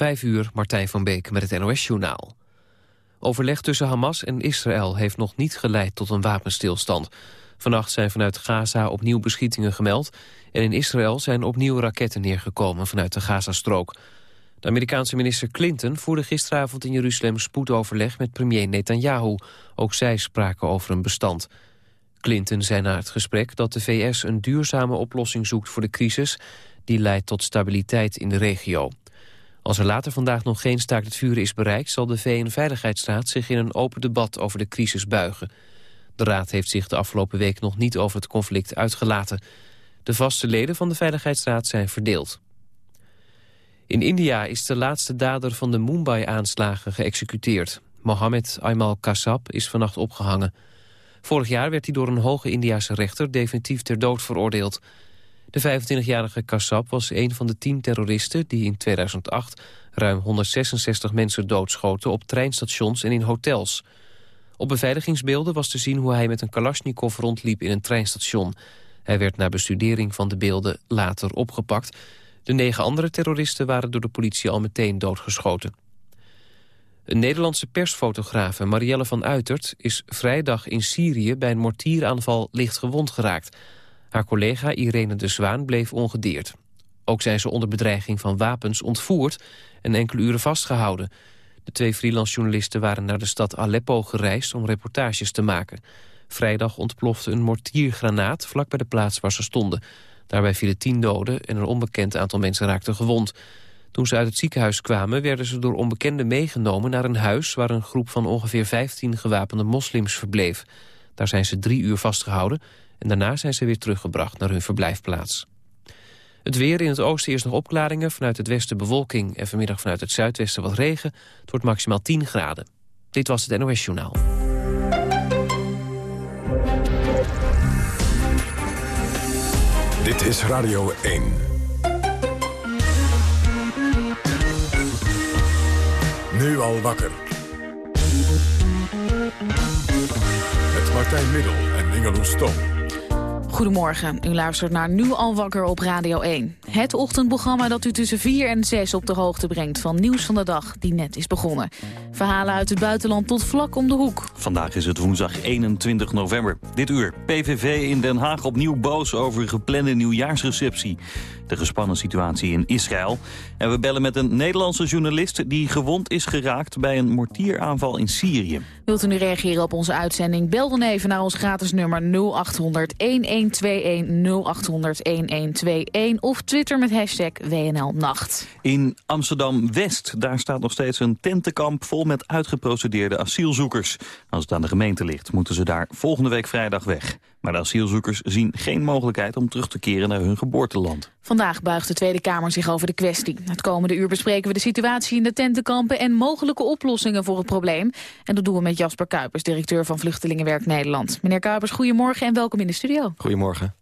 Vijf uur, Martijn van Beek met het NOS-journaal. Overleg tussen Hamas en Israël heeft nog niet geleid tot een wapenstilstand. Vannacht zijn vanuit Gaza opnieuw beschietingen gemeld... en in Israël zijn opnieuw raketten neergekomen vanuit de Gazastrook. De Amerikaanse minister Clinton voerde gisteravond in Jeruzalem spoedoverleg met premier Netanyahu. Ook zij spraken over een bestand. Clinton zei na het gesprek dat de VS een duurzame oplossing zoekt voor de crisis... die leidt tot stabiliteit in de regio. Als er later vandaag nog geen staakt het vuren is bereikt... zal de VN-veiligheidsraad zich in een open debat over de crisis buigen. De raad heeft zich de afgelopen week nog niet over het conflict uitgelaten. De vaste leden van de Veiligheidsraad zijn verdeeld. In India is de laatste dader van de Mumbai-aanslagen geëxecuteerd. Mohammed Aymal Kassab is vannacht opgehangen. Vorig jaar werd hij door een hoge Indiase rechter definitief ter dood veroordeeld. De 25-jarige Kassab was een van de tien terroristen die in 2008 ruim 166 mensen doodschoten op treinstations en in hotels. Op beveiligingsbeelden was te zien hoe hij met een kalasjnikov rondliep in een treinstation. Hij werd na bestudering van de beelden later opgepakt. De negen andere terroristen waren door de politie al meteen doodgeschoten. Een Nederlandse persfotografe, Marielle van Uitert... is vrijdag in Syrië bij een mortieraanval licht gewond geraakt. Haar collega Irene de Zwaan bleef ongedeerd. Ook zijn ze onder bedreiging van wapens ontvoerd... en enkele uren vastgehouden. De twee freelancejournalisten waren naar de stad Aleppo gereisd... om reportages te maken. Vrijdag ontplofte een mortiergranaat vlak bij de plaats waar ze stonden. Daarbij vielen tien doden en een onbekend aantal mensen raakten gewond... Toen ze uit het ziekenhuis kwamen werden ze door onbekenden meegenomen naar een huis... waar een groep van ongeveer 15 gewapende moslims verbleef. Daar zijn ze drie uur vastgehouden en daarna zijn ze weer teruggebracht naar hun verblijfplaats. Het weer in het oosten eerst nog opklaringen, vanuit het westen bewolking... en vanmiddag vanuit het zuidwesten wat regen. Het wordt maximaal 10 graden. Dit was het NOS Journaal. Dit is Radio 1. Nu al wakker. Martijn Middel en Ingeloes Stom. Goedemorgen, u luistert naar Nu al wakker op Radio 1. Het ochtendprogramma dat u tussen 4 en 6 op de hoogte brengt... van nieuws van de dag die net is begonnen. Verhalen uit het buitenland tot vlak om de hoek. Vandaag is het woensdag 21 november. Dit uur, PVV in Den Haag opnieuw boos over geplande nieuwjaarsreceptie de gespannen situatie in Israël. En we bellen met een Nederlandse journalist die gewond is geraakt bij een mortieraanval in Syrië. Wilt u nu reageren op onze uitzending? Bel dan even naar ons gratis nummer 0800 1121 0800 1121 of Twitter met hashtag WNL Nacht. In Amsterdam-West, daar staat nog steeds een tentenkamp vol met uitgeprocedeerde asielzoekers. Als het aan de gemeente ligt, moeten ze daar volgende week vrijdag weg. Maar de asielzoekers zien geen mogelijkheid om terug te keren naar hun geboorteland. Vandaag buigt de Tweede Kamer zich over de kwestie. Het komende uur bespreken we de situatie in de tentenkampen... en mogelijke oplossingen voor het probleem. En dat doen we met Jasper Kuipers, directeur van Vluchtelingenwerk Nederland. Meneer Kuipers, goedemorgen en welkom in de studio. Goedemorgen.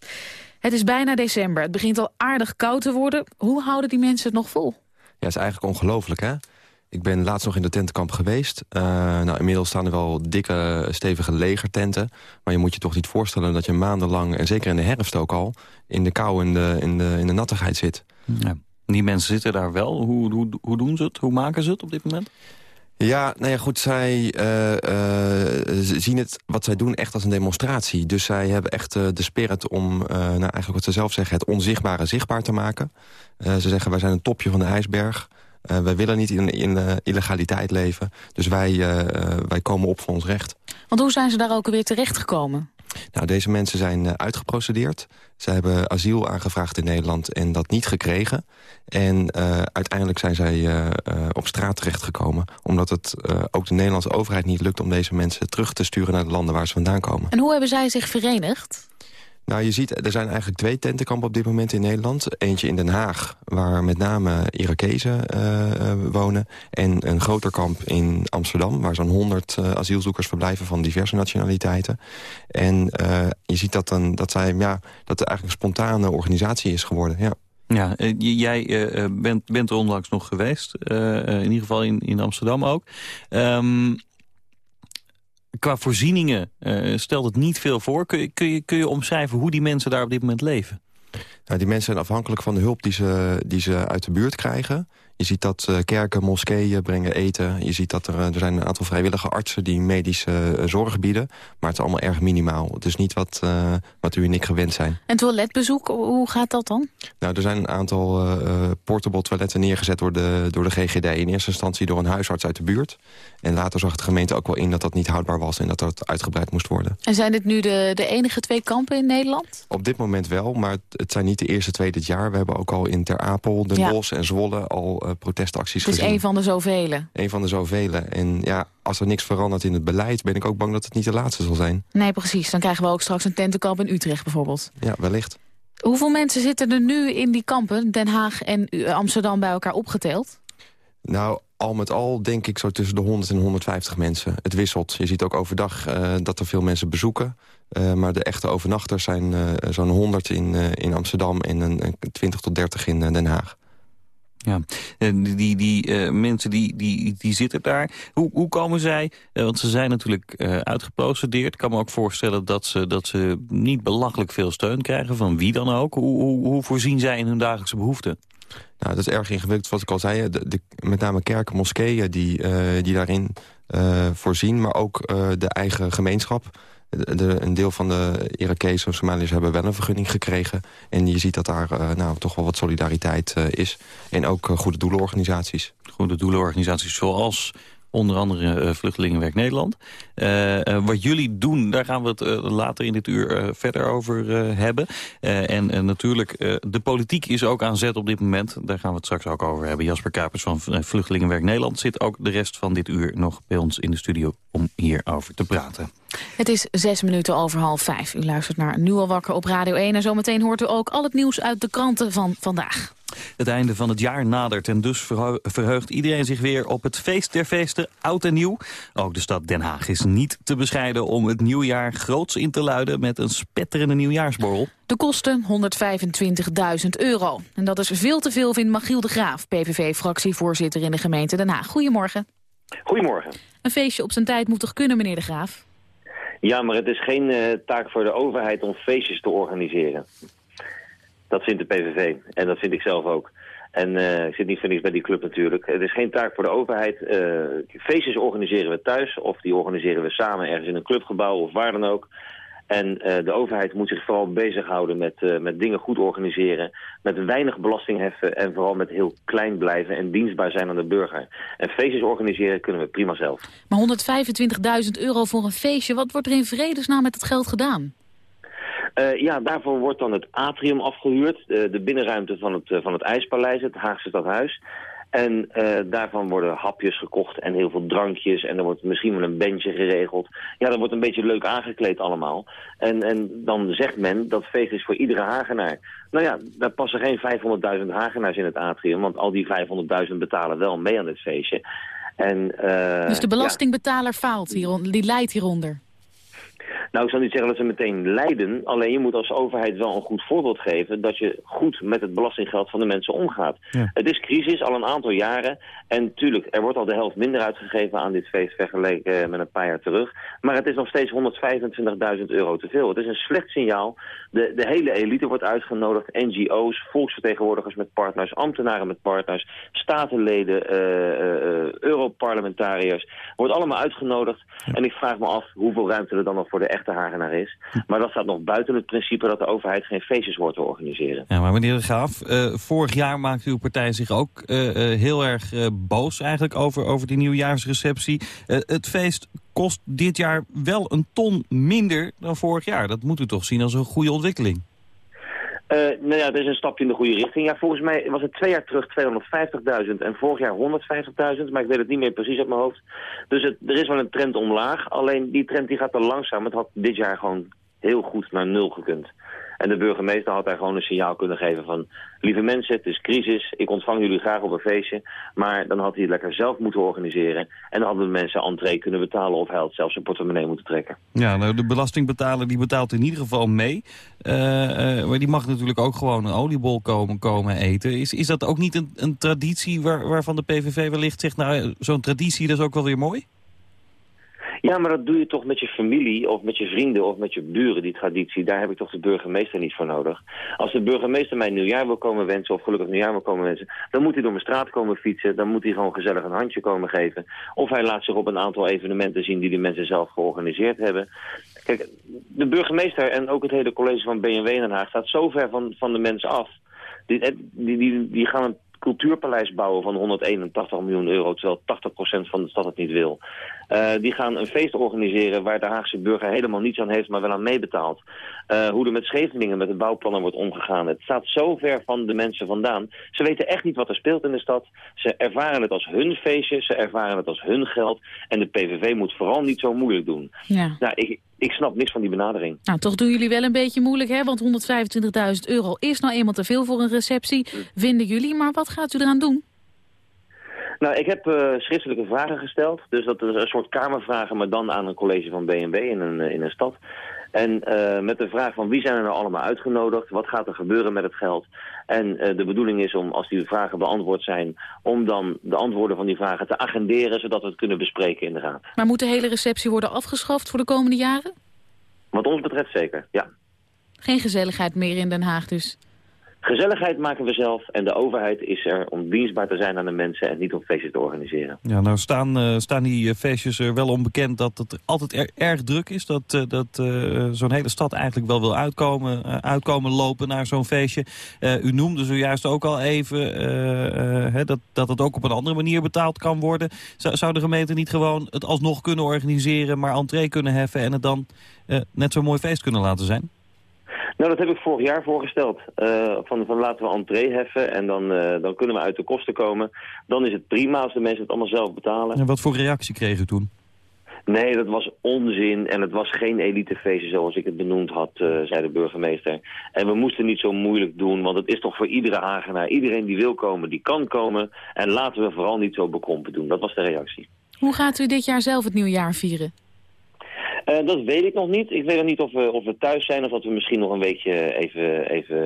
Het is bijna december. Het begint al aardig koud te worden. Hoe houden die mensen het nog vol? Ja, het is eigenlijk ongelooflijk, hè? Ik ben laatst nog in de tentenkamp geweest. Uh, nou, inmiddels staan er wel dikke, stevige legertenten. Maar je moet je toch niet voorstellen dat je maandenlang... en zeker in de herfst ook al... in de kou en de, in de, in de nattigheid zit. Ja. Die mensen zitten daar wel. Hoe, hoe, hoe doen ze het? Hoe maken ze het op dit moment? Ja, nou ja, goed, zij uh, uh, zien het, wat zij doen, echt als een demonstratie. Dus zij hebben echt uh, de spirit om, nou eigenlijk wat ze zelf zeggen... het onzichtbare zichtbaar te maken. ze zeggen, wij zijn een topje van de ijsberg. Uh, wij willen niet in, in uh, illegaliteit leven. Dus wij, uh, wij komen op voor ons recht. Want hoe zijn ze daar ook weer terechtgekomen? Nou, deze mensen zijn uitgeprocedeerd. Ze hebben asiel aangevraagd in Nederland en dat niet gekregen. En uiteindelijk zijn zij op straat terechtgekomen. Omdat het ook de Nederlandse overheid niet lukt om deze mensen terug te sturen naar de landen waar ze vandaan komen. En hoe hebben zij zich verenigd? Nou, je ziet, er zijn eigenlijk twee tentenkampen op dit moment in Nederland. Eentje in Den Haag, waar met name Irakezen uh, wonen. En een groter kamp in Amsterdam, waar zo'n 100 uh, asielzoekers verblijven van diverse nationaliteiten. En je ziet dat, dan, dat, zij, ja, dat er eigenlijk een spontane organisatie is geworden. Ja. Ja, jij bent, bent er onlangs nog geweest, in ieder geval in, in Amsterdam ook. Um, qua voorzieningen uh, stelt het niet veel voor. Kun je, kun, kun je omschrijven hoe die mensen daar op dit moment leven? Nou, die mensen zijn afhankelijk van de hulp die ze, die ze uit de buurt krijgen. Je ziet dat uh, kerken, moskeeën brengen eten. Je ziet dat er, er zijn een aantal vrijwillige artsen die medische uh, zorg bieden. Maar het is allemaal erg minimaal. Het is niet wat, wat u en ik gewend zijn. En toiletbezoek, hoe gaat dat dan? Nou, er zijn een aantal portable toiletten neergezet door de, door de GGD. In eerste instantie door een huisarts uit de buurt. En later zag de gemeente ook wel in dat dat niet houdbaar was... en dat dat uitgebreid moest worden. En zijn dit nu de, de enige twee kampen in Nederland? Op dit moment wel, maar het zijn niet de eerste twee dit jaar. We hebben ook al in Ter Apel, Den ja. Bosch en Zwolle al uh, protestacties gezien. Het is een van de zoveel. Een van de zoveel. En ja, als er niks verandert in het beleid... ben ik ook bang dat het niet de laatste zal zijn. Nee, precies. Dan krijgen we ook straks een tentenkamp in Utrecht bijvoorbeeld. Ja, wellicht. Hoeveel mensen zitten er nu in die kampen, Den Haag en Amsterdam, bij elkaar opgeteld? Nou, al met al denk ik zo tussen de 100 en 150 mensen. Het wisselt. Je ziet ook overdag uh, dat er veel mensen bezoeken. Uh, maar de echte overnachters zijn uh, zo'n 100 in, in Amsterdam en een, 20 tot 30 in Den Haag. Ja, die, die, die mensen die, die, die zitten daar. Hoe, hoe komen zij, want ze zijn natuurlijk uitgeprocedeerd. Ik kan me ook voorstellen dat ze, dat ze niet belachelijk veel steun krijgen, van wie dan ook. Hoe, hoe, hoe voorzien zij in hun dagelijkse behoeften? Nou, dat is erg ingewikkeld, wat ik al zei. De, met name kerken, moskeeën die, uh, die daarin uh, voorzien. Maar ook uh, de eigen gemeenschap. Een deel van de Irakezen of Somaliërs hebben wel een vergunning gekregen. En je ziet dat daar nou, toch wel wat solidariteit is. En ook goede doelenorganisaties. Goede doelenorganisaties zoals onder andere Vluchtelingenwerk Nederland. Wat jullie doen, daar gaan we het later in dit uur verder over hebben. en natuurlijk, de politiek is ook aan zet op dit moment. Daar gaan we het straks ook over hebben. Jasper Kuipers van Vluchtelingenwerk Nederland zit ook de rest van dit uur nog bij ons in de studio om hierover te praten. Het is zes minuten over half vijf. U luistert naar Nu al wakker op Radio 1 en zometeen hoort u ook al het nieuws uit de kranten van vandaag. Het einde van het jaar nadert en dus verheugt iedereen zich weer op het feest der feesten, oud en nieuw. Ook de stad Den Haag is niet te bescheiden om het nieuwjaar groots in te luiden met een spetterende nieuwjaarsborrel. De kosten 125.000 euro. En dat is veel te veel, vindt Machiel de Graaf, PVV-fractievoorzitter in de gemeente Den Haag. Goedemorgen. Goedemorgen. Een feestje op zijn tijd moet toch kunnen, meneer de Graaf? Ja, maar het is geen uh, taak voor de overheid om feestjes te organiseren. Dat vindt de PVV. En dat vind ik zelf ook. En uh, ik zit niet voor niks bij die club natuurlijk. Het is geen taak voor de overheid. Uh, feestjes organiseren we thuis of die organiseren we samen ergens in een clubgebouw of waar dan ook. En uh, de overheid moet zich vooral bezighouden met, uh, met dingen goed organiseren. Met weinig belasting heffen en vooral met heel klein blijven en dienstbaar zijn aan de burger. En feestjes organiseren kunnen we prima zelf. Maar 125.000 euro voor een feestje, wat wordt er in vredesnaam met het geld gedaan? Uh, ja, daarvoor wordt dan het atrium afgehuurd. De, de binnenruimte van het, van het IJspaleis, het Haagse Stadhuis. En uh, daarvan worden hapjes gekocht en heel veel drankjes. En er wordt misschien wel een bandje geregeld. Ja, dat wordt een beetje leuk aangekleed allemaal. En, en dan zegt men dat feest is voor iedere Hagenaar. Nou ja, daar passen geen 500.000 Hagenaars in het atrium. Want al die 500.000 betalen wel mee aan het feestje. En, uh, dus de belastingbetaler ja. faalt hier, die leidt hieronder? Nou, ik zal niet zeggen dat ze meteen lijden. Alleen je moet als overheid wel een goed voorbeeld geven... dat je goed met het belastinggeld van de mensen omgaat. Ja. Het is crisis al een aantal jaren. En tuurlijk, er wordt al de helft minder uitgegeven aan dit feest... vergeleken met een paar jaar terug. Maar het is nog steeds 125.000 euro te veel. Het is een slecht signaal. De, de hele elite wordt uitgenodigd. NGO's, volksvertegenwoordigers met partners... ambtenaren met partners, statenleden, uh, uh, Europarlementariërs. Wordt allemaal uitgenodigd. Ja. En ik vraag me af hoeveel ruimte er dan nog voor de echte Hagenaar is. Maar dat staat nog buiten het principe dat de overheid geen feestjes hoort te organiseren. Ja, maar meneer de Graaf, uh, vorig jaar maakte uw partij zich ook uh, uh, heel erg boos eigenlijk over, over die nieuwjaarsreceptie. het feest kost dit jaar wel een ton minder dan vorig jaar. Dat moet u toch zien als een goede ontwikkeling? Uh, nou ja, dat is een stapje in de goede richting. Ja, volgens mij was het twee jaar terug 250.000 en vorig jaar 150.000, maar ik weet het niet meer precies uit mijn hoofd. Dus het, er is wel een trend omlaag, alleen die trend die gaat te langzaam. Het had dit jaar gewoon heel goed naar nul gekund. En de burgemeester had daar gewoon een signaal kunnen geven van... lieve mensen, het is crisis, ik ontvang jullie graag op een feestje... maar dan had hij het lekker zelf moeten organiseren... en dan hadden de mensen entree kunnen betalen... of hij had zelfs zijn portemonnee moeten trekken. Ja, nou, de belastingbetaler die betaalt in ieder geval mee. Uh, uh, maar die mag natuurlijk ook gewoon een oliebol komen, komen eten. Is, is dat ook niet een, een traditie waar, waarvan de PVV wellicht zegt... nou, zo'n traditie dat is ook wel weer mooi? Ja, maar dat doe je toch met je familie of met je vrienden of met je buren, die traditie. Daar heb ik toch de burgemeester niet voor nodig. Als de burgemeester mij nieuwjaar wil komen wensen of gelukkig nieuwjaar wil komen wensen... dan moet hij door mijn straat komen fietsen, dan moet hij gewoon gezellig een handje komen geven. Of hij laat zich op een aantal evenementen zien die de mensen zelf georganiseerd hebben. Kijk, de burgemeester en ook het hele college van BMW in Den Haag staat zo ver van, van de mensen af... Die, die, die, die gaan een cultuurpaleis bouwen van 181 miljoen euro, terwijl 80% van de stad het niet wil. Uh, die gaan een feest organiseren waar de Haagse burger helemaal niets aan heeft, maar wel aan meebetaalt. Uh, hoe er met Scheveningen met de bouwplannen wordt omgegaan. Het staat zo ver van de mensen vandaan. Ze weten echt niet wat er speelt in de stad. Ze ervaren het als hun feestje, ze ervaren het als hun geld. En de PVV moet vooral niet zo moeilijk doen. Ja. Nou, ik, ik snap niks van die benadering. Nou, toch doen jullie wel een beetje moeilijk, hè? Want 125.000 euro is nou eenmaal te veel voor een receptie, vinden jullie. Maar wat gaat u eraan doen? Nou, ik heb uh, schriftelijke vragen gesteld. Dus dat is een soort kamervragen, maar dan aan een college van BNB in een, in een stad. En uh, met de vraag van wie zijn er nou allemaal uitgenodigd? Wat gaat er gebeuren met het geld? En uh, de bedoeling is om, als die vragen beantwoord zijn... om dan de antwoorden van die vragen te agenderen... zodat we het kunnen bespreken in de Raad. Maar moet de hele receptie worden afgeschaft voor de komende jaren? Wat ons betreft zeker, ja. Geen gezelligheid meer in Den Haag dus? Gezelligheid maken we zelf en de overheid is er om dienstbaar te zijn aan de mensen en niet om feestjes te organiseren. Ja, nou staan, uh, staan die eh, feestjes er wel onbekend dat het altijd erg druk is. Dat, uh, dat zo'n hele stad eigenlijk wel wil uitkomen, uitkomen lopen naar zo'n feestje. u noemde zojuist ook al even hè, dat, dat het ook op een andere manier betaald kan worden. Zou, zou de gemeente niet gewoon het alsnog kunnen organiseren, maar entree kunnen heffen en het dan net zo'n mooi feest kunnen laten zijn? Nou, dat heb ik vorig jaar voorgesteld. Uh, van, van laten we entree heffen en dan, uh, dan kunnen we uit de kosten komen. Dan is het prima als de mensen het allemaal zelf betalen. En wat voor reactie kreeg u toen? Nee, dat was onzin en het was geen elitefeestje zoals ik het benoemd had, uh, zei de burgemeester. En we moesten niet zo moeilijk doen, want het is toch voor iedere Hagenaar, iedereen die wil komen, die kan komen. En laten we vooral niet zo bekrompen doen. Dat was de reactie. Hoe gaat u dit jaar zelf het nieuwjaar vieren? Uh, dat weet ik nog niet. Ik weet nog niet of we, of we thuis zijn of dat we misschien nog een weekje even, even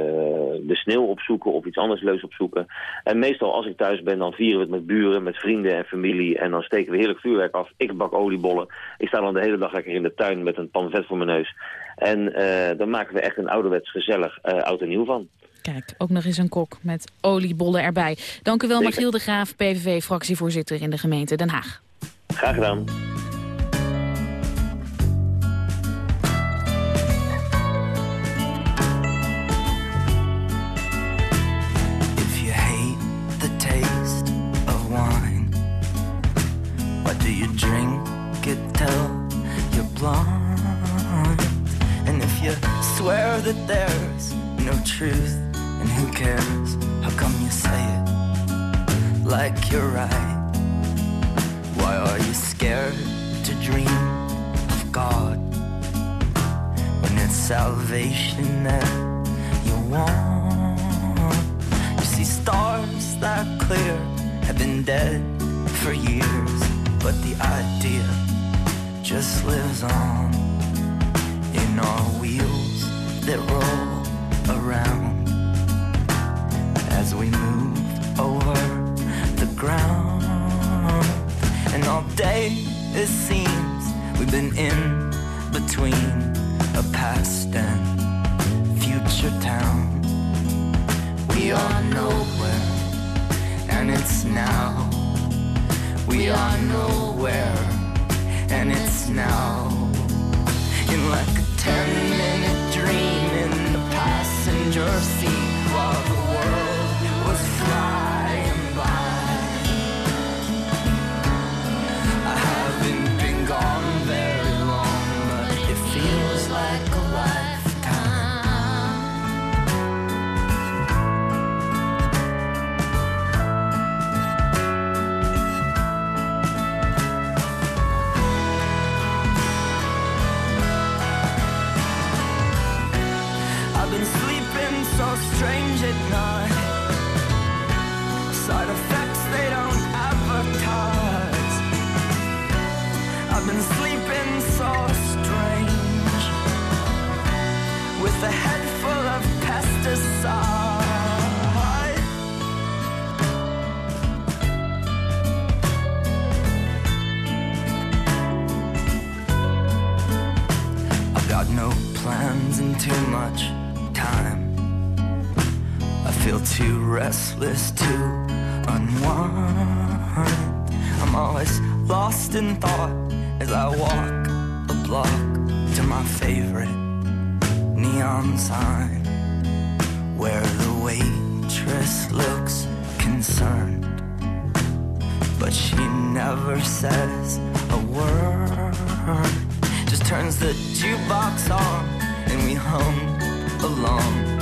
de sneeuw opzoeken of iets anders leuks opzoeken. En meestal als ik thuis ben, dan vieren we het met buren, met vrienden en familie. En dan steken we heerlijk vuurwerk af. Ik bak oliebollen. Ik sta dan de hele dag lekker in de tuin met een pan vet voor mijn neus. En uh, dan maken we echt een ouderwets gezellig uh, oud en nieuw van. Kijk, ook nog eens een kok met oliebollen erbij. Dank u wel, Magiel de Graaf, PVV-fractievoorzitter in de gemeente Den Haag. Graag gedaan. That there's no truth, and who cares? How come you say it like you're right? Why are you scared to dream of God when it's salvation that you want? You see, stars that clear have been dead for years, but the idea just lives on in our wheels that roll around as we move over the ground. And all day it seems we've been in between a past and future town. We are nowhere, and it's now. We are nowhere, and it's now. In like ten minute dream in the passenger seat while the world was flying feel too restless to unwind. I'm always lost in thought as I walk a block to my favorite neon sign where the waitress looks concerned. But she never says a word, just turns the jukebox on and we hum along.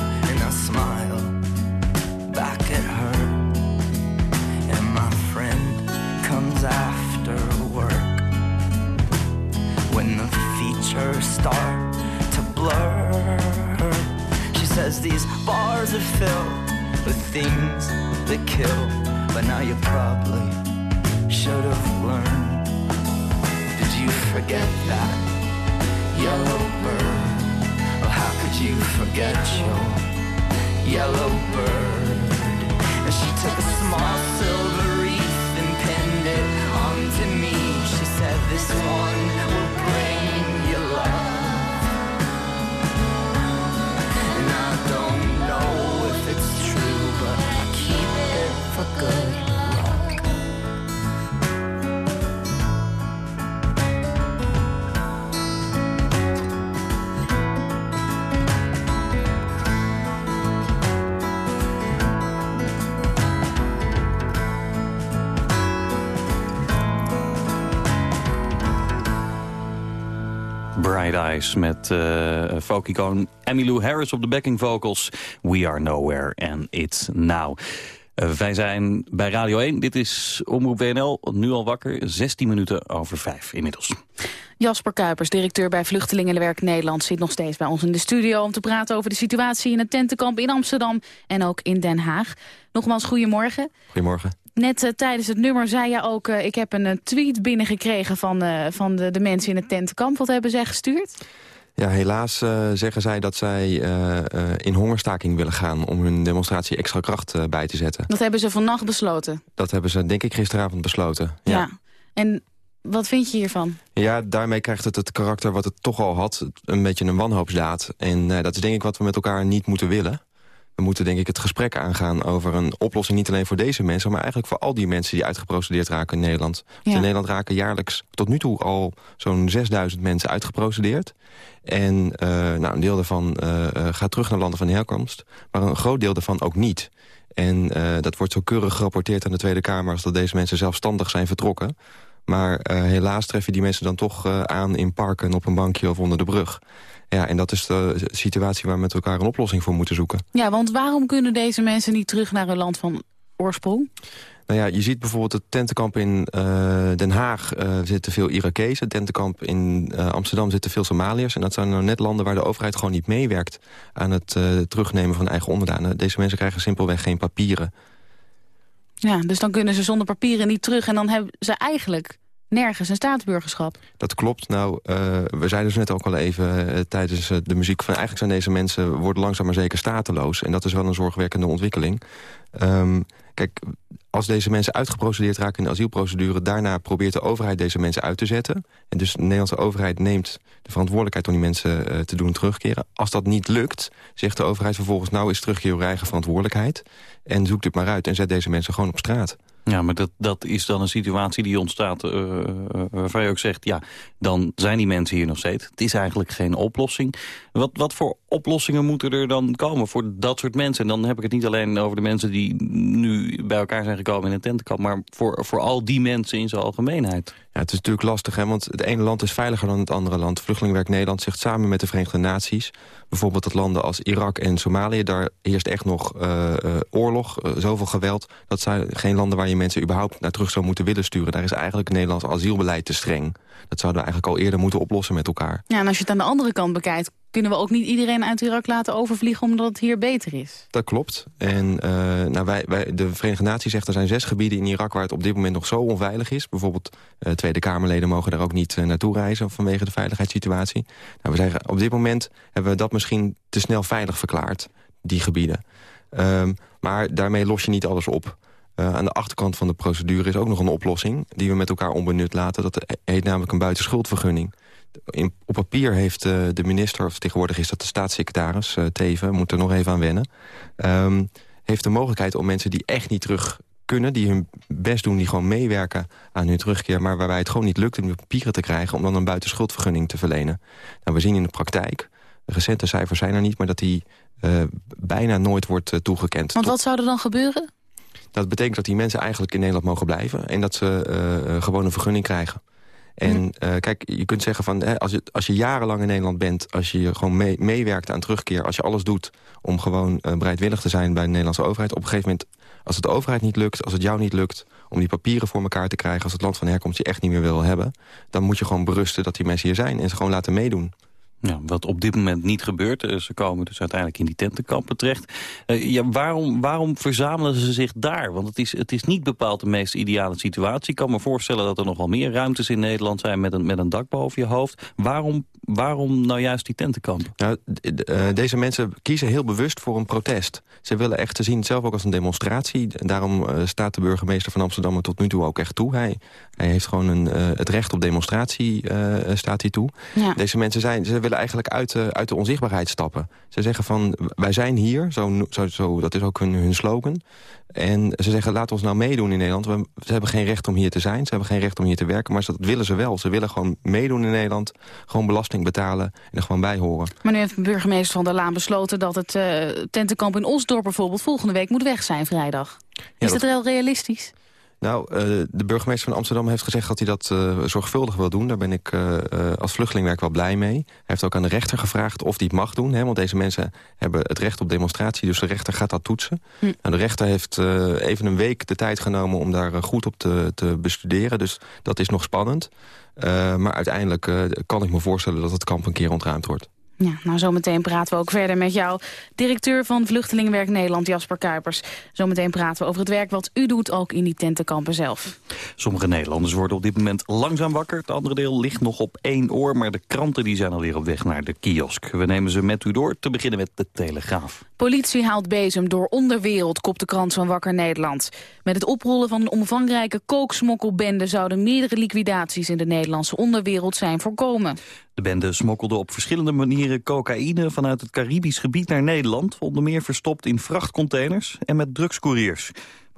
Features start to blur. She says these bars are filled with things that kill, but now you probably should have learned. Did you forget that yellow bird? Oh, how could you forget your yellow bird? And she took a small silver wreath and pinned it onto me. She said, This one will bring Bright Eyes met uh, folk-icoon Emmylou Harris op de backing vocals. We are nowhere and it's now. Uh, wij zijn bij Radio 1. Dit is Omroep WNL, nu al wakker. 16 minuten over 5 inmiddels. Jasper Kuipers, directeur bij Vluchtelingenwerk Nederland... zit nog steeds bij ons in de studio om te praten over de situatie... in het tentenkamp in Amsterdam en ook in Den Haag. Nogmaals, goedemorgen. Goedemorgen. Net uh, tijdens het nummer zei je ook... Uh, ik heb een tweet binnengekregen van, van de, de mensen in het tentenkamp. Wat hebben zij gestuurd? Ja, helaas uh, zeggen zij dat zij uh, uh, in hongerstaking willen gaan... om hun demonstratie extra kracht bij te zetten. Dat hebben ze vannacht besloten? Dat hebben ze, denk ik, gisteravond besloten. Ja. ja. En wat vind je hiervan? Ja, daarmee krijgt het het karakter wat het toch al had. Een beetje een wanhoopsdaad. En dat is denk ik wat we met elkaar niet moeten willen. We moeten denk ik het gesprek aangaan over een oplossing... niet alleen voor deze mensen, maar eigenlijk voor al die mensen... die uitgeprocedeerd raken in Nederland. Ja. In Nederland raken jaarlijks tot nu toe al zo'n 6000 mensen uitgeprocedeerd. En uh, nou, een deel daarvan uh, gaat terug naar landen van herkomst. Maar een groot deel daarvan ook niet. En uh, dat wordt zo keurig gerapporteerd aan de Tweede Kamer... als dat deze mensen zelfstandig zijn vertrokken. Maar helaas tref je die mensen dan toch aan in parken... op een bankje of onder de brug. Ja, en dat is de situatie waar we met elkaar een oplossing voor moeten zoeken. Ja, want waarom kunnen deze mensen niet terug naar hun land van oorsprong? Nou ja, je ziet bijvoorbeeld het tentenkamp in uh, Den Haag uh, zitten veel Irakezen. Het tentenkamp in uh, Amsterdam zitten veel Somaliërs. En dat zijn nou net landen waar de overheid gewoon niet meewerkt... aan het terugnemen van eigen onderdanen. Deze mensen krijgen simpelweg geen papieren. Ja, dus dan kunnen ze zonder papieren niet terug. En dan hebben ze eigenlijk nergens een staatsburgerschap. Dat klopt. Nou, uh, we zeiden dus net ook al even uh, tijdens uh, de muziek... van eigenlijk zijn deze mensen worden langzaam maar zeker stateloos. En dat is wel een zorgwekkende ontwikkeling. Um, kijk, als deze mensen uitgeprocedeerd raken in de asielprocedure... daarna probeert de overheid deze mensen uit te zetten. En dus de Nederlandse overheid neemt de verantwoordelijkheid... om die mensen te doen terugkeren. Als dat niet lukt, zegt de overheid vervolgens... nou is terugkeer uw eigen verantwoordelijkheid. En zoek het maar uit en zet deze mensen gewoon op straat. Ja, maar dat, dat is dan een situatie die ontstaat uh, uh, waarvan je ook zegt... ja, dan zijn die mensen hier nog steeds. Het is eigenlijk geen oplossing. Wat, wat voor oplossingen moeten er dan komen voor dat soort mensen? En dan heb ik het niet alleen over de mensen die nu bij elkaar zijn gekomen in een tentenkamp... maar voor, voor al die mensen in zijn algemeenheid. Ja, het is natuurlijk lastig, hè, want het ene land is veiliger dan het andere land. Vluchtelingenwerk Nederland zegt samen met de Verenigde Naties... bijvoorbeeld dat landen als Irak en Somalië... daar heerst echt nog uh, uh, oorlog, uh, zoveel geweld... dat zijn geen landen waar je mensen überhaupt naar terug zou moeten willen sturen. Daar is eigenlijk het Nederlands asielbeleid te streng. Dat zouden we eigenlijk al eerder moeten oplossen met elkaar. Ja, en als je het aan de andere kant bekijkt... kunnen we ook niet iedereen uit Irak laten overvliegen... omdat het hier beter is. Dat klopt. En uh, nou wij, wij, de Verenigde Naties zegt... er zijn zes gebieden in Irak waar het op dit moment nog zo onveilig is. Bijvoorbeeld uh, Tweede Kamerleden mogen daar ook niet uh, naartoe reizen... vanwege de veiligheidssituatie. Nou, we zeggen, op dit moment hebben we dat misschien te snel veilig verklaard, die gebieden. Um, maar daarmee los je niet alles op. Uh, aan de achterkant van de procedure is ook nog een oplossing... die we met elkaar onbenut laten. Dat heet namelijk een buitenschuldvergunning. In, op papier heeft uh, de minister, of tegenwoordig is dat de staatssecretaris, uh, Teven... moet er nog even aan wennen... Um, heeft de mogelijkheid om mensen die echt niet terug kunnen... die hun best doen, die gewoon meewerken aan hun terugkeer... maar waarbij het gewoon niet lukt om die papieren te krijgen... om dan een buitenschuldvergunning te verlenen. Nou, we zien in de praktijk, de recente cijfers zijn er niet... maar dat die uh, bijna nooit wordt uh, toegekend. Want wat zou er dan gebeuren? Dat betekent dat die mensen eigenlijk in Nederland mogen blijven... en dat ze uh, gewoon een vergunning krijgen. En uh, kijk, je kunt zeggen van hè, als, je, als je jarenlang in Nederland bent... als je gewoon mee, meewerkt aan terugkeer... als je alles doet om gewoon uh, bereidwillig te zijn bij de Nederlandse overheid... op een gegeven moment, als het de overheid niet lukt... als het jou niet lukt om die papieren voor elkaar te krijgen... als het land van herkomst je echt niet meer wil hebben... dan moet je gewoon berusten dat die mensen hier zijn... en ze gewoon laten meedoen. Ja, wat op dit moment niet gebeurt. Eh, ze komen dus uiteindelijk in die tentenkampen terecht. Uh, ja, waarom, waarom verzamelen ze zich daar? Want het is, het is niet bepaald de meest ideale situatie. Ik kan me voorstellen dat er nog wel meer ruimtes in Nederland zijn... met een, met een dak boven je hoofd. Waarom, waarom nou juist die tentenkampen? Nou, uh, deze mensen kiezen heel bewust voor een protest. Ze willen echt te zien, zelf ook als een demonstratie. Daarom staat de burgemeester van Amsterdam er tot nu toe ook echt toe. Hij, hij heeft gewoon een, het recht op demonstratie, staat hij toe. Ja. Deze mensen zijn... Ze willen eigenlijk uit de, uit de onzichtbaarheid stappen. Ze zeggen van, wij zijn hier, zo, zo, zo, dat is ook hun, hun slogan. En ze zeggen, laat ons nou meedoen in Nederland. We, ze hebben geen recht om hier te zijn, ze hebben geen recht om hier te werken... maar dat willen ze wel. Ze willen gewoon meedoen in Nederland, gewoon belasting betalen... en er gewoon bij horen. Maar nu heeft de burgemeester van der Laan besloten... dat het uh, tentenkamp in Osdorp bijvoorbeeld volgende week moet weg zijn vrijdag. Is dat, dat wel realistisch? Nou, uh, de burgemeester van Amsterdam heeft gezegd dat hij dat uh, zorgvuldig wil doen. Daar ben ik als vluchtelingwerk wel blij mee. Hij heeft ook aan de rechter gevraagd of hij het mag doen. Hè, want deze mensen hebben het recht op demonstratie, dus de rechter gaat dat toetsen. Hm. Nou, de rechter heeft even een week de tijd genomen om daar goed op te, te bestuderen. Dus dat is nog spannend. Maar uiteindelijk kan ik me voorstellen dat het kamp een keer ontruimd wordt. Ja, nou zometeen praten we ook verder met jou. Directeur van Vluchtelingenwerk Nederland, Jasper Kuipers. Zometeen praten we over het werk wat u doet, ook in die tentenkampen zelf. Sommige Nederlanders worden op dit moment langzaam wakker. Het andere deel ligt nog op één oor, maar de kranten die zijn alweer op weg naar de kiosk. We nemen ze met u door, te beginnen met de Telegraaf. Politie haalt bezem door onderwereld, kopt de krant van Wakker Nederland. Met het oprollen van een omvangrijke kooksmokkelbende... zouden meerdere liquidaties in de Nederlandse onderwereld zijn voorkomen. De bende smokkelde op verschillende manieren cocaïne vanuit het Caribisch gebied naar Nederland. Onder meer verstopt in vrachtcontainers en met drugscouriers.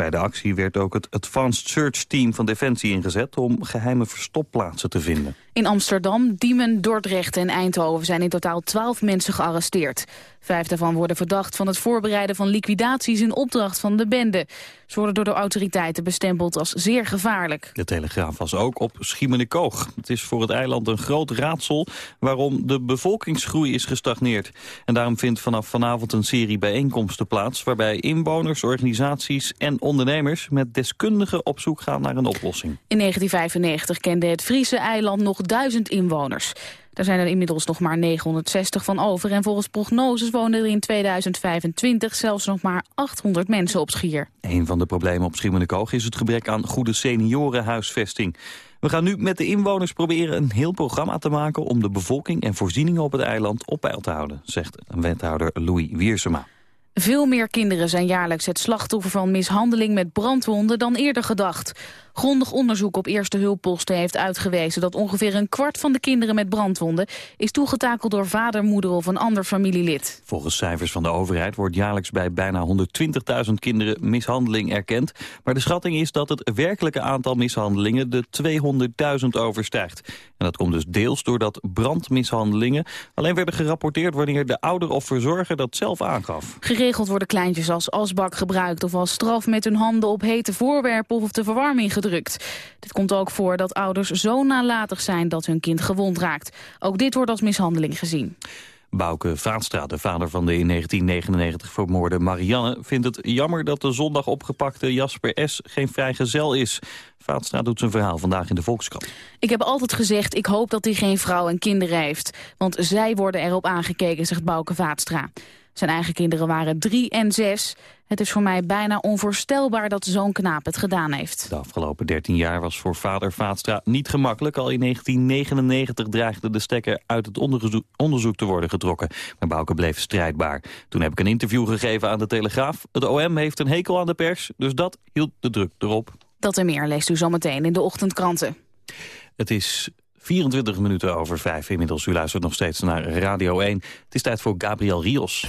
Bij de actie werd ook het Advanced Search Team van Defensie ingezet... om geheime verstopplaatsen te vinden. In Amsterdam, Diemen, Dordrecht en Eindhoven zijn in totaal twaalf mensen gearresteerd. Vijf daarvan worden verdacht van het voorbereiden van liquidaties in opdracht van de bende. Ze worden door de autoriteiten bestempeld als zeer gevaarlijk. De Telegraaf was ook op Schiemenikoog. Het is voor het eiland een groot raadsel waarom de bevolkingsgroei is gestagneerd. En daarom vindt vanaf vanavond een serie bijeenkomsten plaats... waarbij inwoners, organisaties en ondernemers met deskundigen op zoek gaan naar een oplossing. In 1995 kende het Friese eiland nog duizend inwoners. Daar zijn er inmiddels nog maar 960 van over. En volgens prognoses wonen er in 2025 zelfs nog maar 800 mensen op Schier. Een van de problemen op Schiermonnikoog is het gebrek aan goede seniorenhuisvesting. We gaan nu met de inwoners proberen een heel programma te maken... om de bevolking en voorzieningen op het eiland op peil te houden, zegt wethouder Louis Wiersema. Veel meer kinderen zijn jaarlijks het slachtoffer van mishandeling met brandwonden dan eerder gedacht. Grondig onderzoek op eerste hulpposten heeft uitgewezen dat ongeveer een kwart van de kinderen met brandwonden is toegetakeld door vader, moeder of een ander familielid. Volgens cijfers van de overheid wordt jaarlijks bij bijna 120.000 kinderen mishandeling erkend. Maar de schatting is dat het werkelijke aantal mishandelingen de 200.000 overstijgt. En dat komt dus deels doordat brandmishandelingen alleen werden gerapporteerd wanneer de ouder of verzorger dat zelf aangaf. Geregeld worden kleintjes als asbak gebruikt of als straf met hun handen op hete voorwerpen of de verwarming gedrukt. Dit komt ook voor dat ouders zo nalatig zijn dat hun kind gewond raakt. Ook dit wordt als mishandeling gezien. Bouke Vaanstra, de vader van de in 1999 vermoorde Marianne... vindt het jammer dat de zondag opgepakte Jasper S. geen vrijgezel is. Vaanstra doet zijn verhaal vandaag in de Volkskrant. Ik heb altijd gezegd, ik hoop dat hij geen vrouw en kinderen heeft. Want zij worden erop aangekeken, zegt Bouke Vaatstra. Zijn eigen kinderen waren drie en zes. Het is voor mij bijna onvoorstelbaar dat zo'n knaap het gedaan heeft. De afgelopen 13 jaar was voor vader Vaatstra niet gemakkelijk. Al in 1999 dreigde de stekker uit het onderzoek, onderzoek te worden getrokken. Maar Bouke bleef strijdbaar. Toen heb ik een interview gegeven aan de Telegraaf. Het OM heeft een hekel aan de pers, dus dat hield de druk erop. Dat en meer leest u zometeen in de ochtendkranten. Het is 24 minuten over 5 inmiddels. U luistert nog steeds naar Radio 1. Het is tijd voor Gabriel Rios.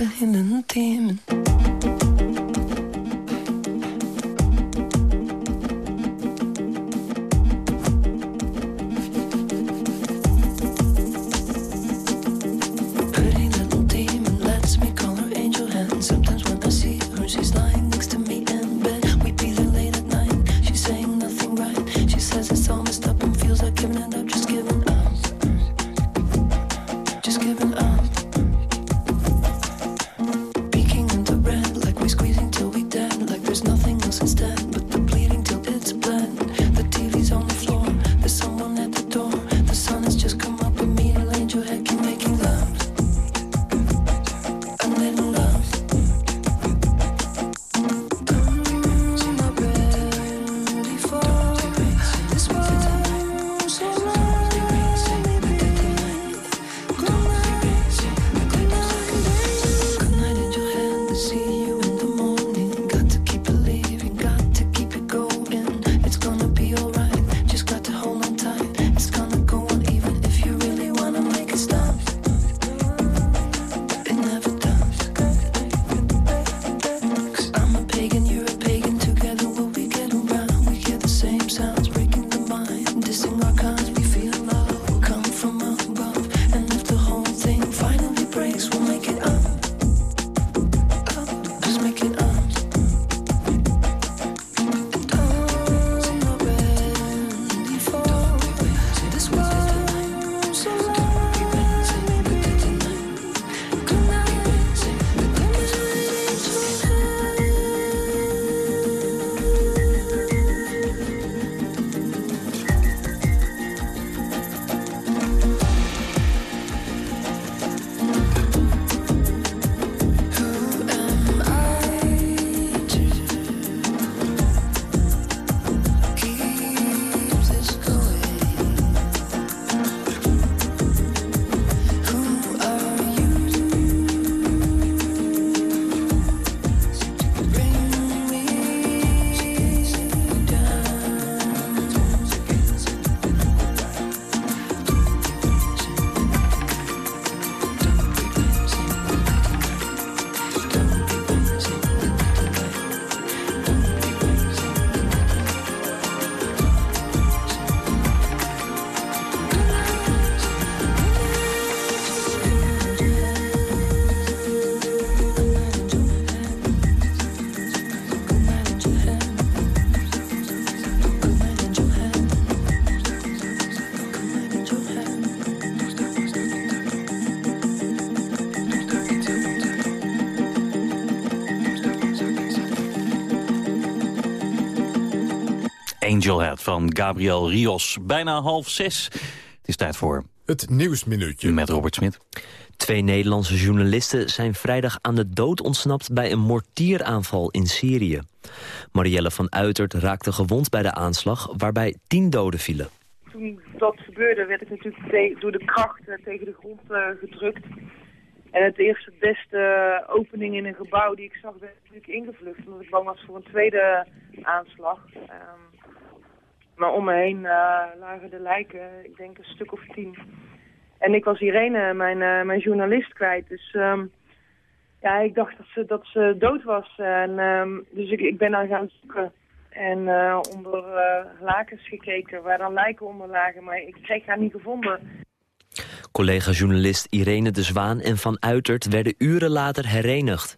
sound Angelhead van Gabriel Rios. Bijna half zes. Het is tijd voor... Het Nieuwsminuutje. Met Robert Smit. Twee Nederlandse journalisten zijn vrijdag aan de dood ontsnapt... bij een mortieraanval in Syrië. Marielle van Uitert raakte gewond bij de aanslag... waarbij tien doden vielen. Toen dat gebeurde werd ik natuurlijk door de kracht tegen de grond uh, gedrukt. En het eerste beste opening in een gebouw die ik zag werd natuurlijk ingevlucht. Omdat ik bang was voor een tweede aanslag. Um, maar om me heen uh, lagen de lijken, ik denk een stuk of tien. En ik was Irene, mijn, uh, mijn journalist, kwijt. Dus um, ja, ik dacht dat ze, dat ze dood was. En, um, dus ik, ik ben daar gaan zoeken. En uh, onder lakens gekeken, waar dan lijken onder lagen. Maar ik kreeg haar niet gevonden. Collega-journalist Irene de Zwaan en Van Uitert werden uren later herenigd.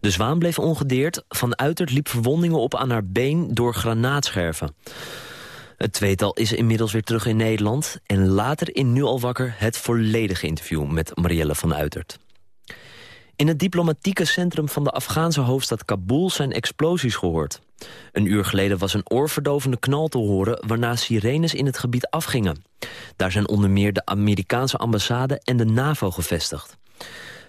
De Zwaan bleef ongedeerd, Van Uitert liep verwondingen op aan haar been door granaatscherven. Het tweetal is inmiddels weer terug in Nederland... en later in Nu al wakker het volledige interview met Marielle van Uitert. In het diplomatieke centrum van de Afghaanse hoofdstad Kabul zijn explosies gehoord. Een uur geleden was een oorverdovende knal te horen... waarna sirenes in het gebied afgingen. Daar zijn onder meer de Amerikaanse ambassade en de NAVO gevestigd.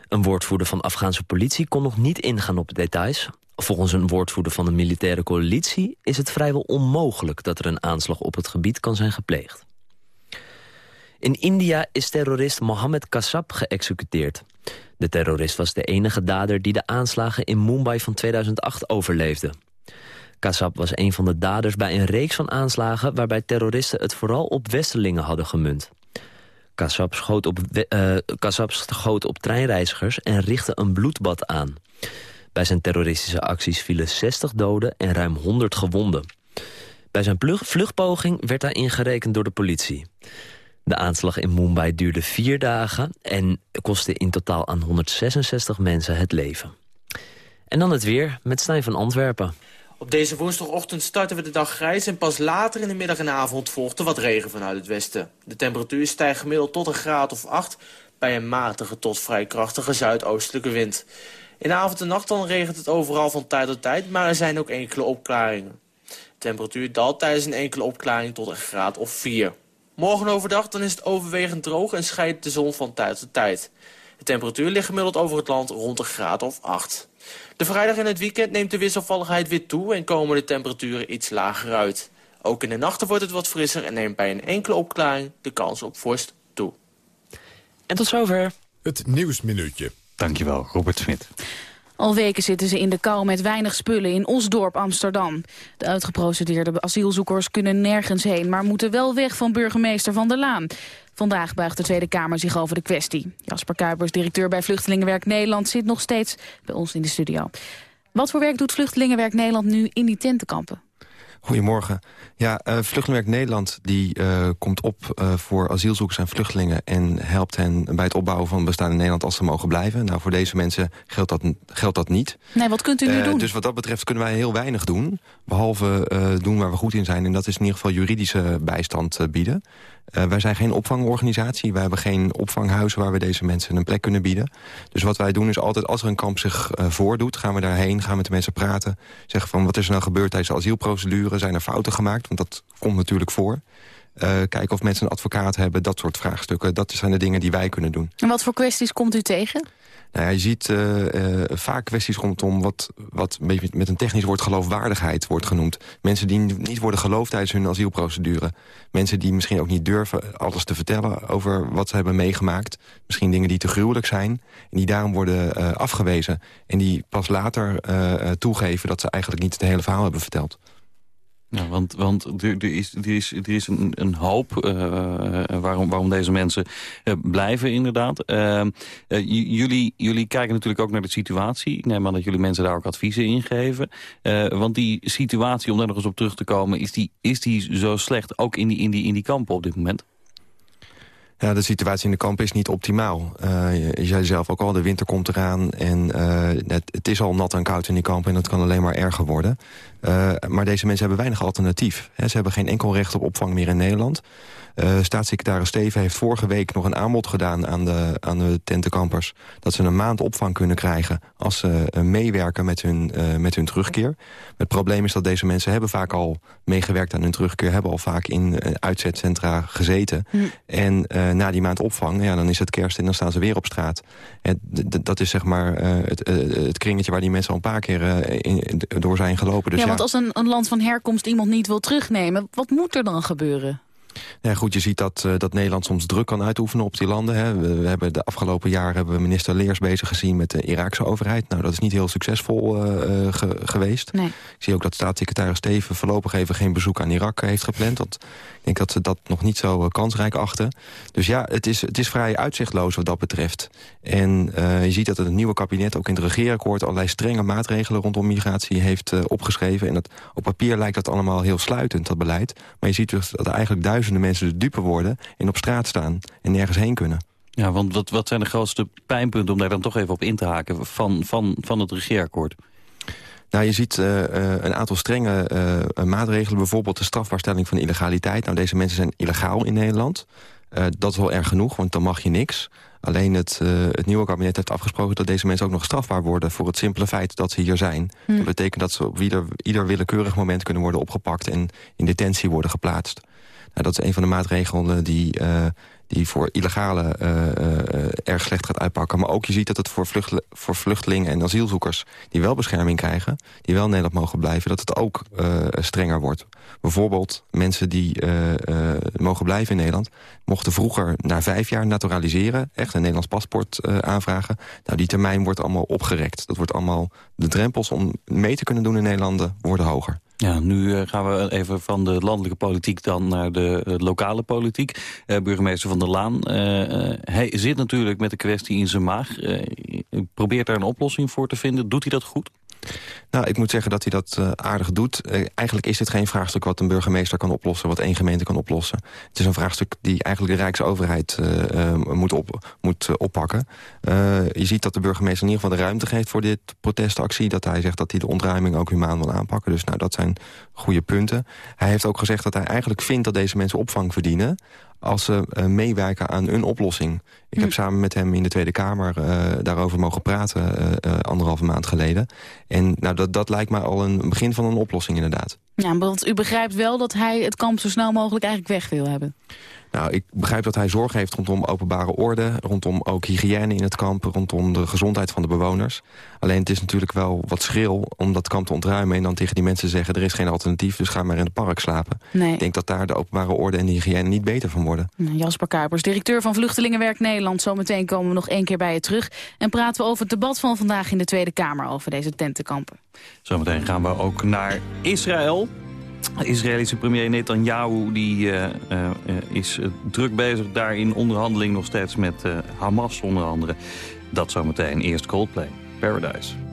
Een woordvoerder van Afghaanse politie kon nog niet ingaan op details. Volgens een woordvoerder van de militaire coalitie is het vrijwel onmogelijk dat er een aanslag op het gebied kan zijn gepleegd. In India is terrorist Mohammed Kassab geëxecuteerd. De terrorist was de enige dader die de aanslagen in Mumbai van 2008 overleefde. Kassab was een van de daders bij een reeks van aanslagen... waarbij terroristen het vooral op Westelingen hadden gemunt. Kassab schoot, op, uh, Kassab schoot op treinreizigers en richtte een bloedbad aan. Bij zijn terroristische acties vielen 60 doden en ruim 100 gewonden. Bij zijn vluchtpoging werd hij ingerekend door de politie. De aanslag in Mumbai duurde vier dagen en kostte in totaal aan 166 mensen het leven. En dan het weer met Stijn van Antwerpen. Op deze woensdagochtend starten we de dag grijs... en pas later in de middag en avond volgt er wat regen vanuit het westen. De temperatuur stijgt gemiddeld tot een graad of 8... bij een matige tot vrij krachtige zuidoostelijke wind. In de avond en nacht dan regent het overal van tijd tot tijd... maar er zijn ook enkele opklaringen. De temperatuur daalt tijdens een enkele opklaring tot een graad of 4. Morgen overdag dan is het overwegend droog en scheidt de zon van tijd tot tijd. De temperatuur ligt gemiddeld over het land rond een graad of 8. De vrijdag en het weekend neemt de wisselvalligheid weer toe... en komen de temperaturen iets lager uit. Ook in de nachten wordt het wat frisser... en neemt bij een enkele opklaring de kans op vorst toe. En tot zover. Het Nieuwsminuutje. Dankjewel, Robert Smit. Al weken zitten ze in de kou met weinig spullen in Osdorp, Amsterdam. De uitgeprocedeerde asielzoekers kunnen nergens heen... maar moeten wel weg van burgemeester Van der Laan. Vandaag buigt de Tweede Kamer zich over de kwestie. Jasper Kuipers, directeur bij Vluchtelingenwerk Nederland... zit nog steeds bij ons in de studio. Wat voor werk doet Vluchtelingenwerk Nederland nu in die tentenkampen? Goedemorgen. Ja, uh, Vluchtelingenwerk Nederland die, uh, komt op uh, voor asielzoekers en vluchtelingen... en helpt hen bij het opbouwen van bestaan in Nederland als ze mogen blijven. Nou, voor deze mensen geldt dat, geldt dat niet. Nee, wat kunt u nu doen? Dus wat dat betreft kunnen wij heel weinig doen. Behalve doen waar we goed in zijn. En dat is in ieder geval juridische bijstand bieden. Uh, wij zijn geen opvangorganisatie. Wij hebben geen opvanghuizen waar we deze mensen een plek kunnen bieden. Dus wat wij doen is altijd als er een kamp zich uh, voordoet... gaan we daarheen, gaan we met de mensen praten. Zeggen van wat is er nou gebeurd tijdens de asielprocedure? Zijn er fouten gemaakt? Want dat komt natuurlijk voor. Uh, kijken of mensen een advocaat hebben, dat soort vraagstukken. Dat zijn de dingen die wij kunnen doen. En wat voor kwesties komt u tegen? Nou ja, je ziet uh, uh, vaak kwesties rondom wat, wat met een technisch woord geloofwaardigheid wordt genoemd. Mensen die niet worden geloofd tijdens hun asielprocedure. Mensen die misschien ook niet durven alles te vertellen over wat ze hebben meegemaakt. Misschien dingen die te gruwelijk zijn. En die daarom worden uh, afgewezen. En die pas later toegeven dat ze eigenlijk niet het hele verhaal hebben verteld. Ja, want, want er, er, is, er, is, er is een, een hoop uh, waarom, waarom deze mensen uh, blijven inderdaad. jullie, jullie kijken natuurlijk ook naar de situatie. Ik neem aan dat jullie mensen daar ook adviezen in geven. want die situatie, om daar nog eens op terug te komen... is die, is die zo slecht ook in die, in, die, in die kampen op dit moment? Ja, de situatie in de kamp is niet optimaal. Uh, je, zei zelf ook al, de winter komt eraan en het, het, is al nat en koud in die kamp... en dat kan alleen maar erger worden. Uh, maar deze mensen hebben weinig alternatief. He, ze hebben geen enkel recht op opvang meer in Nederland. Uh, staatssecretaris Steven heeft vorige week nog een aanbod gedaan aan de, aan de tentenkampers... dat ze een maand opvang kunnen krijgen als ze uh, meewerken met hun, uh, met hun terugkeer. Het probleem is dat deze mensen hebben vaak al meegewerkt aan hun terugkeer... hebben al vaak in uitzetcentra gezeten. Hm. En na die maand opvang, ja, dan is het kerst en dan staan ze weer op straat. En dat is zeg maar het, het kringetje waar die mensen al een paar keer in, door zijn gelopen. Dus ja, want als een, een land van herkomst iemand niet wil terugnemen... wat moet er dan gebeuren? Ja, goed, je ziet dat, uh, dat Nederland soms druk kan uitoefenen op die landen. Hè. We, we, hebben de afgelopen jaar hebben we minister Leers bezig gezien met de Iraakse overheid. Nou, dat is niet heel succesvol uh, ge geweest. Nee. Ik zie ook dat staatssecretaris Steven voorlopig even geen bezoek aan Irak heeft gepland. Want ik denk dat ze dat nog niet zo kansrijk achten. Dus ja, het is, het is vrij uitzichtloos wat dat betreft. En je ziet dat het nieuwe kabinet ook in het regeerakkoord allerlei strenge maatregelen rondom migratie heeft opgeschreven. En dat, op papier lijkt dat allemaal heel sluitend, dat beleid. Maar je ziet dus dat er eigenlijk duizend duizenden mensen de dupe worden... en op straat staan en nergens heen kunnen. Ja, want wat, wat zijn de grootste pijnpunten, om daar dan toch even op in te haken... van, van, van het regeerakkoord? Nou, je ziet uh, een aantal strenge maatregelen. Bijvoorbeeld de strafbaarstelling van illegaliteit. Nou, deze mensen zijn illegaal in Nederland. Uh, dat is wel erg genoeg, want dan mag je niks. Alleen het, uh, het nieuwe kabinet heeft afgesproken dat deze mensen ook nog strafbaar worden... voor het simpele feit dat ze hier zijn. Hm. Dat betekent dat ze op ieder, ieder willekeurig moment kunnen worden opgepakt... en in detentie worden geplaatst. Nou, dat is een van de maatregelen die, uh, die voor illegale uh, uh, erg slecht gaat uitpakken. Maar ook je ziet dat het voor, voor vluchtelingen en asielzoekers... die wel bescherming krijgen, die wel in Nederland mogen blijven... dat het ook strenger wordt. Bijvoorbeeld mensen die mogen blijven in Nederland... mochten vroeger na vijf jaar naturaliseren... echt een Nederlands paspoort aanvragen. Nou, die termijn wordt allemaal opgerekt. Dat wordt allemaal, de drempels om mee te kunnen doen in Nederland worden hoger. Ja, nu gaan we even van de landelijke politiek dan naar de lokale politiek. burgemeester Van der Laan, hij zit natuurlijk met de kwestie in zijn maag. probeert daar een oplossing voor te vinden. Doet hij dat goed? Nou, ik moet zeggen dat hij dat uh, aardig doet. Uh, eigenlijk is dit geen vraagstuk wat een burgemeester kan oplossen... wat één gemeente kan oplossen. Het is een vraagstuk die eigenlijk de Rijksoverheid uh, moet, op, moet oppakken. je ziet dat de burgemeester in ieder geval de ruimte geeft... voor dit protestactie. Dat hij zegt dat hij de ontruiming ook humaan wil aanpakken. Dus nou, dat zijn goede punten. Hij heeft ook gezegd dat hij eigenlijk vindt dat deze mensen opvang verdienen als ze uh, meewerken aan een oplossing. Ik heb hm. samen met hem in de Tweede Kamer uh, daarover mogen praten... Uh, anderhalve maand geleden. En nou, dat, dat lijkt mij al een begin van een oplossing inderdaad. Ja, want u begrijpt wel dat hij het kamp zo snel mogelijk eigenlijk weg wil hebben. Nou, ik begrijp dat hij zorg heeft rondom openbare orde... rondom ook hygiëne in het kamp, rondom de gezondheid van de bewoners. Alleen het is natuurlijk wel wat schril om dat kamp te ontruimen... en dan tegen die mensen zeggen, er is geen alternatief... dus ga maar in het park slapen. Nee. Ik denk dat daar de openbare orde en de hygiëne niet beter van worden. Jasper Kuipers, directeur van Vluchtelingenwerk Nederland. Zometeen komen we nog één keer bij je terug... en praten we over het debat van vandaag in de Tweede Kamer... over deze tentenkampen. Zometeen gaan we ook naar Israël. Israëlische premier Netanyahu die, uh, uh, is druk bezig daar in onderhandeling nog steeds met Hamas onder andere. Dat zometeen eerst Coldplay, Paradise.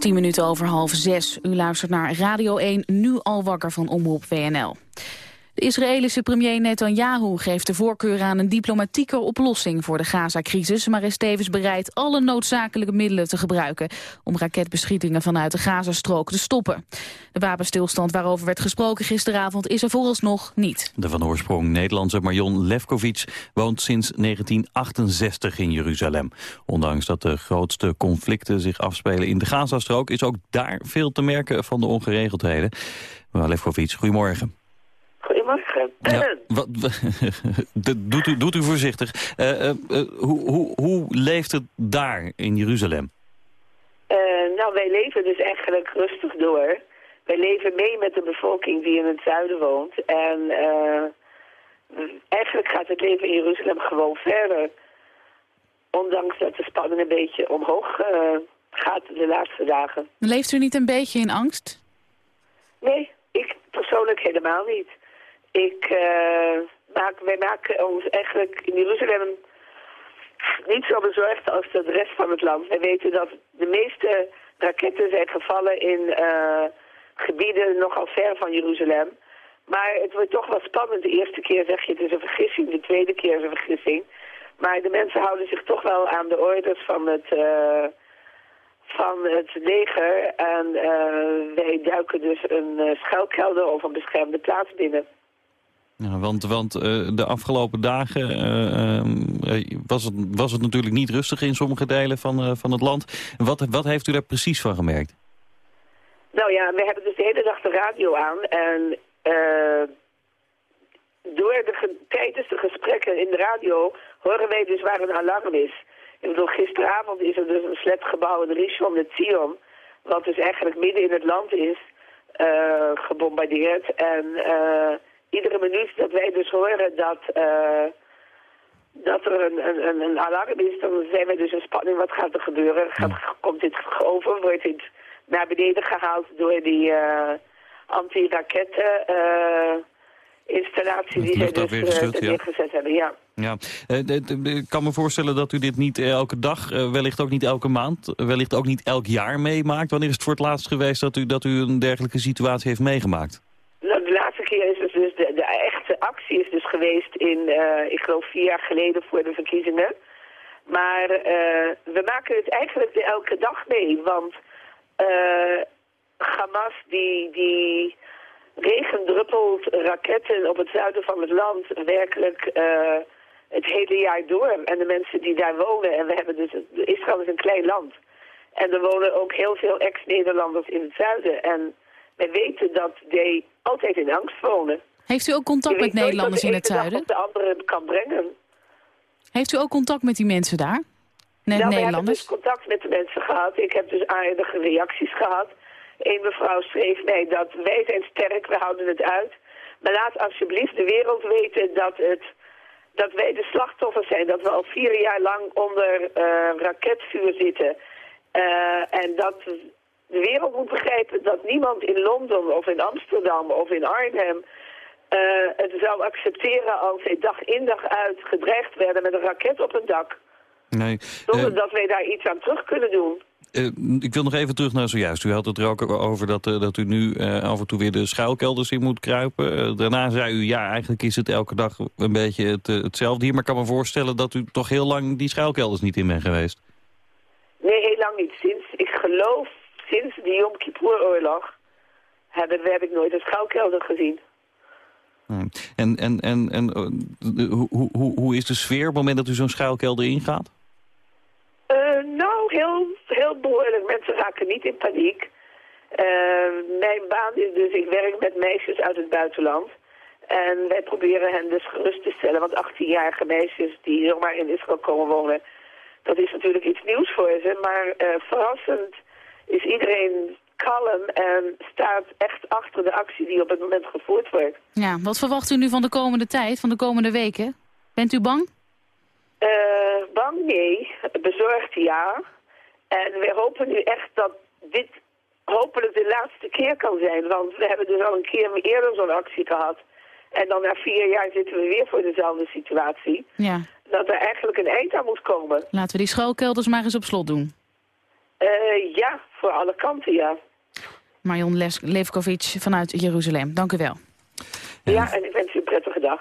Tien minuten over half zes. U luistert naar Radio 1, nu al wakker van Omroep WNL. Israëlische premier Netanyahu geeft de voorkeur aan een diplomatieke oplossing voor de Gaza-crisis, maar is tevens bereid alle noodzakelijke middelen te gebruiken om raketbeschietingen vanuit de Gazastrook te stoppen. De wapenstilstand waarover werd gesproken gisteravond is er vooralsnog niet. De van oorsprong Nederlandse Marion Lefkovic woont sinds 1968 in Jeruzalem. Ondanks dat de grootste conflicten zich afspelen in de Gazastrook is ook daar veel te merken van de ongeregeldheden. Mevrouw Lefkovic, goedemorgen. Ja, wat, doet, u, doet u voorzichtig. Uh, uh, hoe, hoe, hoe leeft het daar in Jeruzalem? nou, wij leven dus eigenlijk rustig door. Wij leven mee met de bevolking die in het zuiden woont. En eigenlijk gaat het leven in Jeruzalem gewoon verder. Ondanks dat de spanning een beetje omhoog gaat de laatste dagen. Leeft u niet een beetje in angst? Nee, ik persoonlijk helemaal niet. Ik, uh, wij maken ons eigenlijk in Jeruzalem niet zo bezorgd als de rest van het land. Wij weten dat de meeste raketten zijn gevallen in uh, gebieden nogal ver van Jeruzalem. Maar het wordt toch wel spannend. De eerste keer zeg je het is een vergissing, de tweede keer is een vergissing. Maar de mensen houden zich toch wel aan de orders van het, uh, van het leger. En uh, wij duiken dus een schuilkelder of een beschermde plaats binnen. Ja, want want uh, de afgelopen dagen uh, was, het, was het natuurlijk niet rustig in sommige delen van, van het land. Wat, wat heeft u daar precies van gemerkt? Nou ja, we hebben dus de hele dag de radio aan. En door de, tijdens de gesprekken in de radio horen wij dus waar een alarm is. Ik bedoel, gisteravond is er dus een flatgebouw in Rishon de Zion... wat dus eigenlijk midden in het land is, gebombardeerd. En iedere minuut dat wij dus horen dat, uh, dat er een, een, een alarm is, dan zijn wij dus in spanning. Wat gaat er gebeuren? Gaat, Komt dit over? Wordt dit naar beneden gehaald door die uh, anti-raketten uh, installatie die zij dus neergezet hebben? Ja. Ja, ik kan me voorstellen dat u dit niet elke dag, wellicht ook niet elke maand, wellicht ook niet elk jaar meemaakt. Wanneer is het voor het laatst geweest dat u, dat u een dergelijke situatie heeft meegemaakt? Nou, de laatste keer is het dus de, de echte is dus geweest in, uh, ik geloof vier jaar geleden voor de verkiezingen. Maar uh, we maken het eigenlijk elke dag mee, want uh, Hamas die, die regendruppelt raketten op het zuiden van het land werkelijk het hele jaar door. En de mensen die daar wonen, en we hebben dus, Israël is een klein land. En er wonen ook heel veel ex-Nederlanders in het zuiden. En wij weten dat die altijd in angst wonen. Heeft u ook contact met Nederlanders in het zuiden? de andere kan brengen. Heeft u ook contact met die mensen daar? Net nou, Nederlanders? Ik heb dus contact met de mensen gehad. Ik heb dus aardige reacties gehad. Eén mevrouw schreef mij dat wij zijn sterk, we houden het uit. Maar laat alsjeblieft de wereld weten dat, het, dat wij de slachtoffers zijn. Dat we al vier jaar lang onder uh, raketvuur zitten. Uh, en dat de wereld moet begrijpen dat niemand in Londen of in Amsterdam of in Arnhem het zou accepteren als zij dag in dag uit gedreigd werden met een raket op een dak. Nee. Zonder uh, dat wij daar iets aan terug kunnen doen. Uh, ik wil nog even terug naar zojuist. U had het er ook over dat, dat u nu af en toe weer de schuilkelders in moet kruipen. daarna zei u, ja, eigenlijk is het elke dag een beetje het, hetzelfde hier. Maar ik kan me voorstellen dat u toch heel lang die schuilkelders niet in bent geweest. Nee, heel lang niet. Sinds, ik geloof, sinds de Yom Kippur-oorlog heb, heb ik nooit een schuilkelder gezien. En, en, en, en hoe, hoe, hoe is de sfeer op het moment dat u zo'n schuilkelder ingaat? Uh, nou, heel, heel behoorlijk. Mensen raken niet in paniek. Uh, mijn baan is dus, ik werk met meisjes uit het buitenland. En wij proberen hen dus gerust te stellen. Want 18-jarige meisjes die zomaar in Israël komen wonen... dat is natuurlijk iets nieuws voor ze. Maar verrassend is iedereen kalm en staat echt achter de actie die op het moment gevoerd wordt. Ja, wat verwacht u nu van de komende tijd, van de komende weken? Bent u bang? Uh, bang nee, bezorgd ja. En we hopen nu echt dat dit hopelijk de laatste keer kan zijn. Want we hebben dus al een keer eerder zo'n actie gehad. En dan na vier jaar zitten we weer voor dezelfde situatie. Ja. Dat er eigenlijk een eind aan moet komen. Laten we die schoolkelders maar eens op slot doen. Eh, ja, voor alle kanten, ja. Marion Les Levkovic vanuit Jeruzalem, dank u wel. Ja, en ik wens u een prettige dag.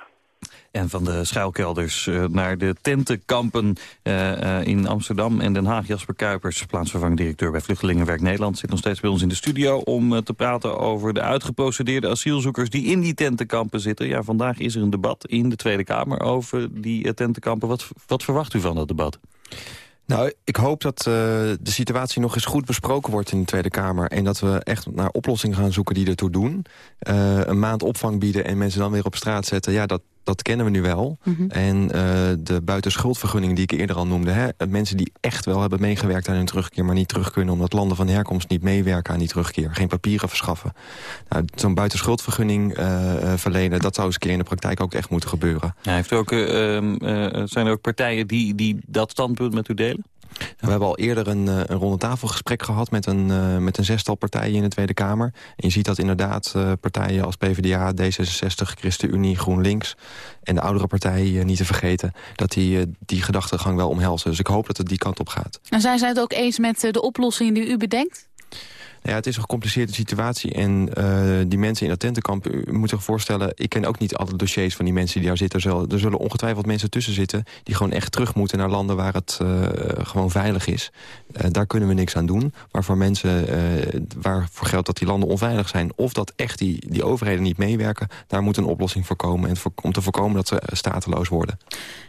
En van de schuilkelders uh, naar de tentenkampen uh, uh, in Amsterdam en Den Haag. Jasper Kuipers, plaatsvervangend directeur bij Vluchtelingenwerk Nederland... zit nog steeds bij ons in de studio om te praten over de uitgeprocedeerde asielzoekers... die in die tentenkampen zitten. Ja, vandaag is er een debat in de Tweede Kamer over die tentenkampen. Wat, wat verwacht u van dat debat? Nou, ik hoop dat uh, de situatie nog eens goed besproken wordt in de Tweede Kamer... en dat we echt naar oplossingen gaan zoeken die ertoe doen. Uh, een maand opvang bieden en mensen dan weer op straat zetten... ja, dat, dat kennen we nu wel. Mm -hmm. En uh, de buitenschuldvergunning die ik eerder al noemde... Hè, mensen die echt wel hebben meegewerkt aan hun terugkeer... maar niet terug kunnen omdat landen van herkomst niet meewerken aan die terugkeer. Geen papieren verschaffen. Nou, Zo'n buitenschuldvergunning verlenen... dat zou eens een keer in de praktijk ook echt moeten gebeuren. Ja, heeft u ook, zijn er ook partijen die, die dat standpunt met u delen? We hebben al eerder een, een rondetafelgesprek gehad met een, uh, met een zestal partijen in de Tweede Kamer. En je ziet dat inderdaad uh, partijen als PvdA, D66, ChristenUnie, GroenLinks... en de oudere partijen, niet te vergeten, dat die die gedachtegang wel omhelzen. Dus ik hoop dat het die kant op gaat. En zijn zij het ook eens met de oplossingen die u bedenkt? Ja, het is een gecompliceerde situatie. En uh, die mensen in dat tentenkamp, u moet zich voorstellen... ik ken ook niet alle dossiers van die mensen die daar zitten. Er zullen, ongetwijfeld mensen tussen zitten... die gewoon echt terug moeten naar landen waar het uh, gewoon veilig is. Uh, daar kunnen we niks aan doen. Maar voor mensen waarvoor geldt dat die landen onveilig zijn... of dat echt die, die overheden niet meewerken... daar moet een oplossing voor komen. En voor, om te voorkomen dat ze stateloos worden.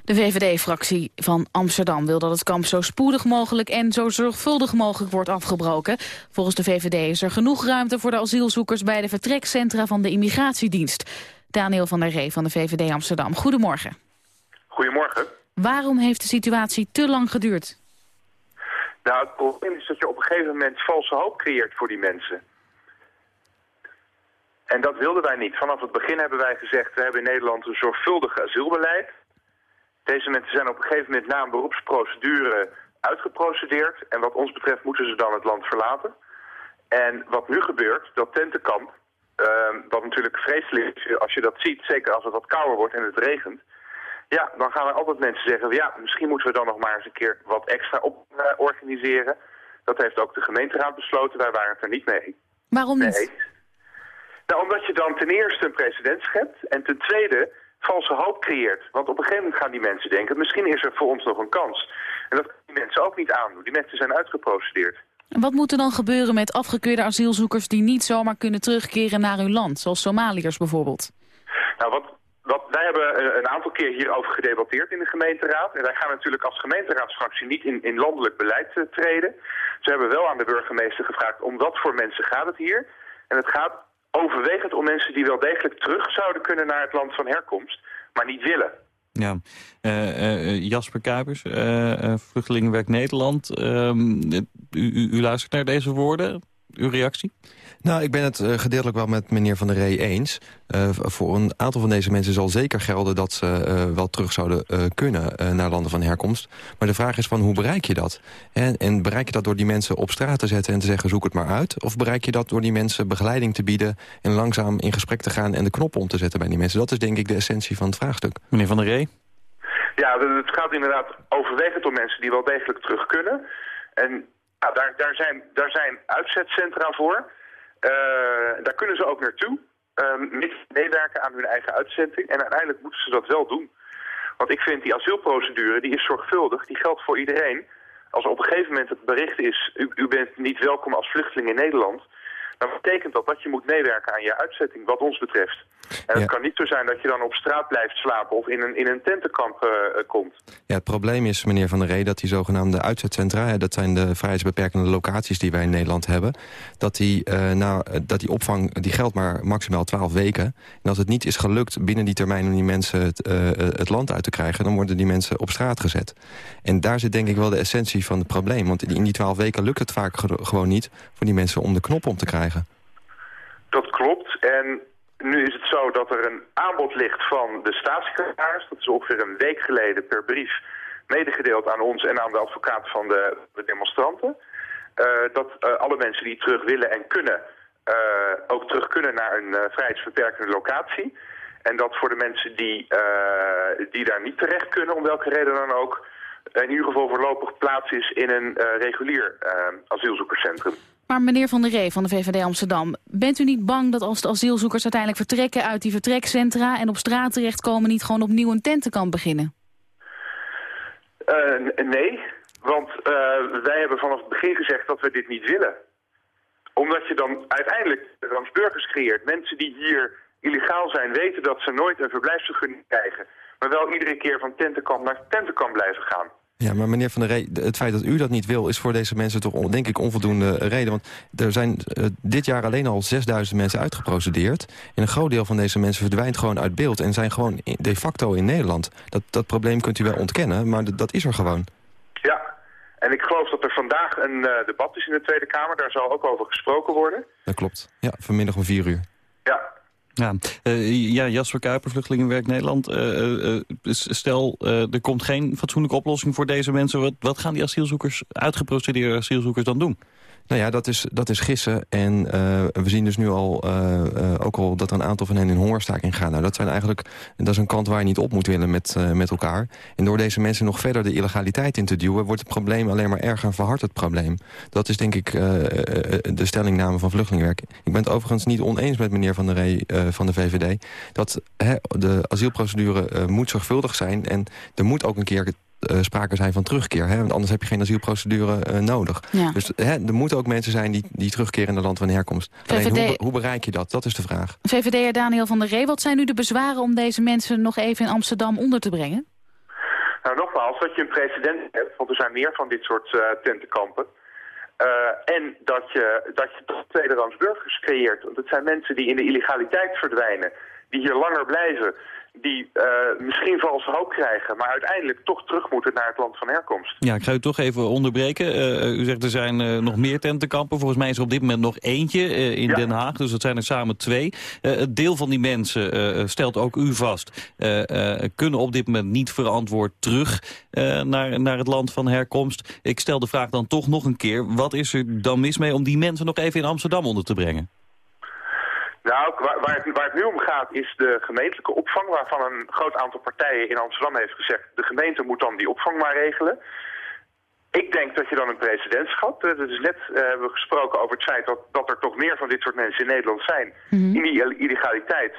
De VVD-fractie van Amsterdam wil dat het kamp zo spoedig mogelijk... en zo zorgvuldig mogelijk wordt afgebroken. Volgens de VVD VVD is er genoeg ruimte voor de asielzoekers bij de vertrekcentra van de immigratiedienst. Daniel van der Ree van de VVD Amsterdam. Goedemorgen. Goedemorgen. Waarom heeft de situatie te lang geduurd? Nou, het probleem is dat je op een gegeven moment valse hoop creëert voor die mensen. En dat wilden wij niet. Vanaf het begin hebben wij gezegd, we hebben in Nederland een zorgvuldig asielbeleid. Deze mensen zijn op een gegeven moment na een beroepsprocedure uitgeprocedeerd. En wat ons betreft moeten ze dan het land verlaten. En wat nu gebeurt, dat tentenkamp, uh, wat natuurlijk vreselijk is als je dat ziet, zeker als het wat kouder wordt en het regent. Ja, dan gaan er altijd mensen zeggen, ja, misschien moeten we dan nog maar eens een keer wat extra op uh, organiseren. Dat heeft ook de gemeenteraad besloten, wij waren het er niet mee. Waarom niet? Nee. Nou, omdat je dan ten eerste een president schept en ten tweede valse hoop creëert. Want op een gegeven moment gaan die mensen denken, misschien is er voor ons nog een kans. En dat kunnen die mensen ook niet aandoen. Die mensen zijn uitgeprocedeerd. En wat moet er dan gebeuren met afgekeurde asielzoekers die niet zomaar kunnen terugkeren naar hun land, zoals Somaliërs bijvoorbeeld? Nou, wat, wij hebben een aantal keer hierover gedebatteerd in de gemeenteraad. En wij gaan natuurlijk als gemeenteraadsfractie niet in, in landelijk beleid uh, treden. Ze hebben wel aan de burgemeester gevraagd om wat voor mensen gaat het hier. En het gaat overwegend om mensen die wel degelijk terug zouden kunnen naar het land van herkomst, maar niet willen. Ja, uh, Jasper Kuipers, Vluchtelingenwerk Nederland. Ehm, u, u, luistert naar deze woorden. Uw reactie? Nou, ik ben het uh, gedeeltelijk wel met meneer Van der Ree eens. Uh, voor een aantal van deze mensen zal zeker gelden dat ze uh, wel terug zouden kunnen naar landen van herkomst. Maar de vraag is van hoe bereik je dat? En, en, bereik je dat door die mensen op straat te zetten en te zeggen zoek het maar uit? Of bereik je dat door die mensen begeleiding te bieden en langzaam in gesprek te gaan en de knop om te zetten bij die mensen? Dat is denk ik de essentie van het vraagstuk. Meneer Van der Ree? Ja, het gaat inderdaad overwegend om mensen die wel degelijk terug kunnen. En nou, daar, daar, zijn, daar zijn uitzetcentra voor. Uh, daar kunnen ze ook naartoe, uh, meewerken aan hun eigen uitzetting. En uiteindelijk moeten ze dat wel doen. Want ik vind die asielprocedure, die is zorgvuldig, die geldt voor iedereen. Als op een gegeven moment het bericht is, u, u bent niet welkom als vluchteling in Nederland... dan betekent dat dat je moet meewerken aan je uitzetting, wat ons betreft. En het kan niet zo zijn dat je dan op straat blijft slapen of in een, in een tentenkamp uh, komt. Ja, het probleem is, meneer Van der Ree, dat die zogenaamde uitzetcentra... dat zijn de vrijheidsbeperkende locaties die wij in Nederland hebben... dat die, uh, nou, dat die opvang, die geldt maar maximaal 12 weken. En als het niet is gelukt binnen die termijn om die mensen het, uh, het land uit te krijgen... dan worden die mensen op straat gezet. En daar zit denk ik wel de essentie van het probleem. Want in die 12 weken lukt het vaak gewoon niet voor die mensen om de knop om te krijgen. Dat klopt. En nu is het zo dat er een aanbod ligt van de staatssecretaris. Dat is ongeveer een week geleden per brief medegedeeld aan ons en aan de advocaat van de, de demonstranten. Uh, dat uh, alle mensen die terug willen en kunnen uh, ook terug kunnen naar een vrijheidsverperkende locatie. En dat voor de mensen die, die daar niet terecht kunnen, om welke reden dan ook, in ieder geval voorlopig plaats is in een regulier asielzoekerscentrum. Maar meneer Van der Ree van de VVD Amsterdam, bent u niet bang dat als de asielzoekers uiteindelijk vertrekken uit die vertrekcentra en op straat terechtkomen niet gewoon opnieuw een tentenkamp beginnen? nee, want wij hebben vanaf het begin gezegd dat we dit niet willen omdat je dan uiteindelijk dan burgers creëert. Mensen die hier illegaal zijn weten dat ze nooit een verblijfsvergunning krijgen. Maar wel iedere keer van tentenkamp naar tentenkamp blijven gaan. Ja, maar meneer Van der Ree, het feit dat u dat niet wil... is voor deze mensen toch denk ik onvoldoende reden. Want er zijn uh, dit jaar alleen al 6000 mensen uitgeprocedeerd. En een groot deel van deze mensen verdwijnt gewoon uit beeld... en zijn gewoon de facto in Nederland. Dat, dat probleem kunt u wel ontkennen, maar dat is er gewoon. Ja, en ik geloof dat er vandaag een uh, debat is in de Tweede Kamer. Daar zal ook over gesproken worden. Dat klopt. Ja, vanmiddag om vier uur. Ja. Ja, uh, ja Jasper Kuiper, Vluchtelingenwerk Nederland. Uh, stel, er komt geen fatsoenlijke oplossing voor deze mensen. Wat, wat gaan die asielzoekers, uitgeprocedeerde asielzoekers dan doen? Nou ja, dat is, dat is gissen. En uh, we zien dus nu al uh, uh, ook al dat een aantal van hen in hongerstaking gaan. Nou, dat zijn eigenlijk, dat is een kant waar je niet op moet willen met, met elkaar. En door deze mensen nog verder de illegaliteit in te duwen... wordt het probleem alleen maar erger en verhardt het probleem. Dat is denk ik de stellingname van Vluchtelingenwerk. Ik ben het overigens niet oneens met meneer Van der Ree van de VVD... dat de asielprocedure moet zorgvuldig zijn... en er moet ook een keer sprake zijn van terugkeer. Hè? Want anders heb je geen asielprocedure uh, nodig. Ja. Dus hè, er moeten ook mensen zijn die, die terugkeren in het land van herkomst. Alleen, hoe, hoe, bereik je dat? Dat is de vraag. VVD'er Daniel van der Ree, wat zijn nu de bezwaren om deze mensen nog even in Amsterdam onder te brengen? Nou, nogmaals, dat je een precedent hebt, want er zijn meer van dit soort uh, tentenkampen. en dat je, dat je toch tweederangs burgers creëert. Want het zijn mensen die in de illegaliteit verdwijnen, die hier langer blijven die uh, misschien valse hoop krijgen... maar uiteindelijk toch terug moeten naar het land van herkomst. Ja, ik ga u toch even onderbreken. Uh, u zegt er zijn uh, nog meer tentenkampen. Volgens mij is er op dit moment nog eentje in ja. Den Haag. Dus dat zijn er samen twee. het deel van die mensen, stelt ook u vast... kunnen op dit moment niet verantwoord terug naar, naar het land van herkomst. Ik stel de vraag dan toch nog een keer. Wat is er dan mis mee om die mensen nog even in Amsterdam onder te brengen? Nou, waar, waar, het, waar, het, nu om gaat is de gemeentelijke opvang... waarvan een groot aantal partijen in Amsterdam heeft gezegd... de gemeente moet dan die opvang maar regelen. Ik denk dat je dan een precedent schat. Uh, is net uh, hebben we gesproken over het feit dat, dat er toch meer van dit soort mensen in Nederland zijn... Mm in die illegaliteit.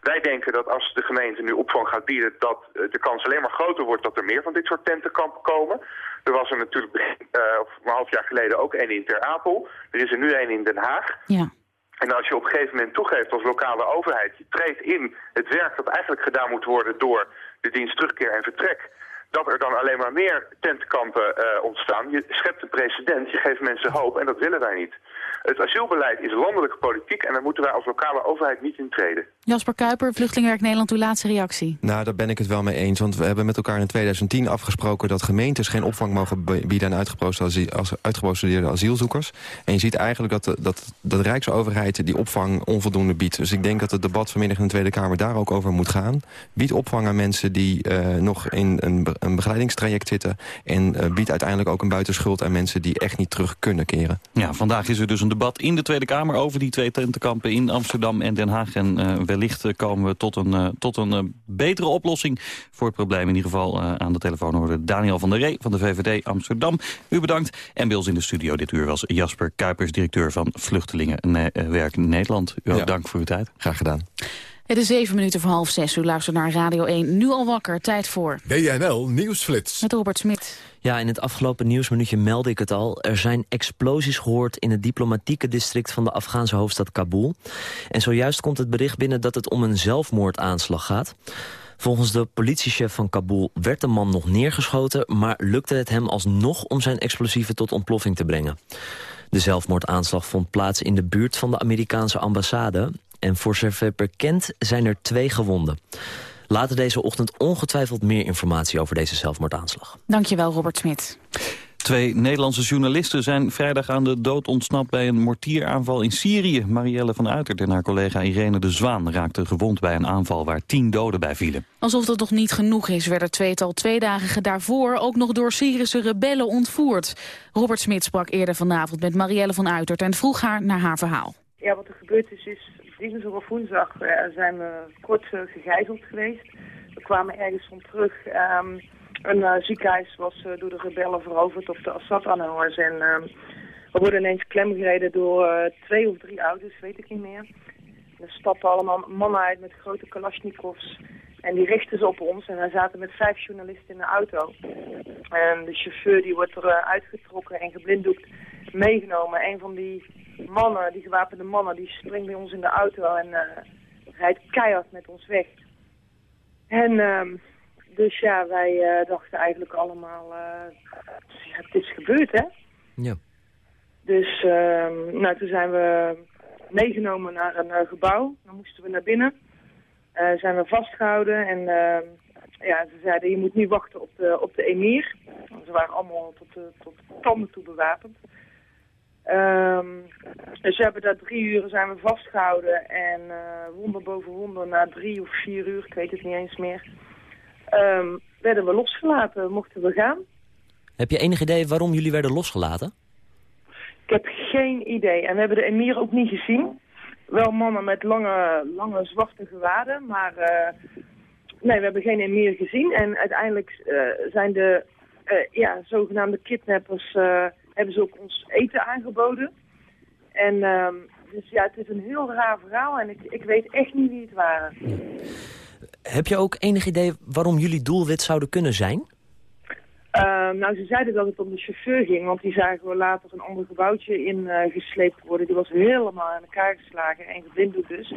Wij denken dat als de gemeente nu opvang gaat bieden... dat uh, de kans alleen maar groter wordt dat er meer van dit soort tentenkampen komen. Er was er natuurlijk uh, een half jaar geleden ook één in Ter Apel. Er is er nu één in Den Haag. Ja. En als je op een gegeven moment toegeeft als lokale overheid... je treedt in het werk dat eigenlijk gedaan moet worden door de dienst terugkeer en vertrek... dat er dan alleen maar meer tentkampen uh, ontstaan. Je schept een precedent, je geeft mensen hoop en dat willen wij niet. Het asielbeleid is landelijke politiek en daar moeten wij als lokale overheid niet in treden. Jasper Kuiper, Vluchtelingenwerk Nederland, uw laatste reactie. Nou, daar ben ik het wel mee eens, want we hebben met elkaar in 2010 afgesproken dat gemeentes geen opvang mogen bieden aan uitgeprocedeerde asielzoekers. En je ziet eigenlijk dat de, dat de Rijksoverheid die opvang onvoldoende biedt. Dus ik denk dat het debat vanmiddag in de Tweede Kamer daar ook over moet gaan. Bied opvang aan mensen die uh, nog in een, een, begeleidingstraject zitten en uh, biedt uiteindelijk ook een buitenschuld aan mensen die echt niet terug kunnen keren. Ja, vandaag is er dus een debat in de Tweede Kamer over die twee tentenkampen in Amsterdam en Den Haag. En uh, wellicht komen we tot een, tot een betere oplossing voor het probleem. In ieder geval aan de telefoon hoorde Daniel van der Ree van de VVD Amsterdam. U bedankt. En bij ons in de studio dit uur was Jasper Kuipers, directeur van Vluchtelingenwerk Nederland. U ook ja. dank voor uw tijd. Graag gedaan. Het is zeven minuten voor half zes. U luistert naar Radio 1. Nu al wakker. Tijd voor... BNL Nieuwsflits. Met Robert Smit. Ja, in het afgelopen nieuwsminuutje meldde ik het al. Er zijn explosies gehoord in het diplomatieke district van de Afghaanse hoofdstad Kabul. En zojuist komt het bericht binnen dat het om een zelfmoordaanslag gaat. Volgens de politiechef van Kabul werd de man nog neergeschoten... maar lukte het hem alsnog om zijn explosieven tot ontploffing te brengen. De zelfmoordaanslag vond plaats in de buurt van de Amerikaanse ambassade... en voor zover bekend zijn er twee gewonden. Later deze ochtend ongetwijfeld meer informatie over deze zelfmoordaanslag. Dankjewel, Robert Smit. Twee Nederlandse journalisten zijn vrijdag aan de dood ontsnapt bij een mortieraanval in Syrië. Marielle van Uitert en haar collega Irene de Zwaan raakten gewond bij een aanval waar tien doden bij vielen. Alsof dat nog niet genoeg is, werd er tweetal twee dagen daarvoor ook nog door Syrische rebellen ontvoerd. Robert Smit sprak eerder vanavond met Marielle van Uitert en vroeg haar naar haar verhaal. Ja, wat er gebeurd is, is dinsdag of woensdag uh, zijn we kort uh, gegijzeld geweest. We kwamen ergens van terug. Um, een ziekenhuis was door de rebellen veroverd op de Assad-aanhangers. En ehm, we worden ineens klemgereden door twee of drie auto's, weet ik niet meer. Er stappen allemaal mannen uit met grote kalasjnikovs. En die richten ze op ons. En wij zaten met vijf journalisten in de auto. En de chauffeur die wordt eruit uitgetrokken en geblinddoekt meegenomen. Een van die mannen, die gewapende mannen, die springt bij ons in de auto en uh, rijdt keihard met ons weg. En um, dus ja, wij uh, dachten eigenlijk allemaal, uh, het is gebeurd hè. Ja. Dus um, nou, toen zijn we meegenomen naar een gebouw. Dan moesten we naar binnen. zijn we vastgehouden en ehm, ja, ze zeiden je moet niet wachten op de, op de emir. Ze waren allemaal tot de, tot de tanden toe bewapend. Um, dus we hebben daar drie uur zijn we vastgehouden en uh, wonder boven wonder na drie of vier uur, ik weet het niet eens meer, um, werden we losgelaten, mochten we gaan. Heb je enig idee waarom jullie werden losgelaten? Ik heb geen idee en we hebben de emir ook niet gezien. Wel mannen met lange, lange zwarte gewaden, maar uh, nee, we hebben geen emir gezien. En uiteindelijk uh, zijn de ja, zogenaamde kidnappers hebben ze ook ons eten aangeboden. En uh, dus ja, het is een heel raar verhaal en ik, ik weet echt niet wie het waren. Heb je ook enig idee waarom jullie doelwit zouden kunnen zijn? Uh, nou, ze zeiden dat het om de chauffeur ging, want die zagen we later een ander gebouwtje in uh, gesleept worden. Die was helemaal aan elkaar geslagen en geblinddoekt dus.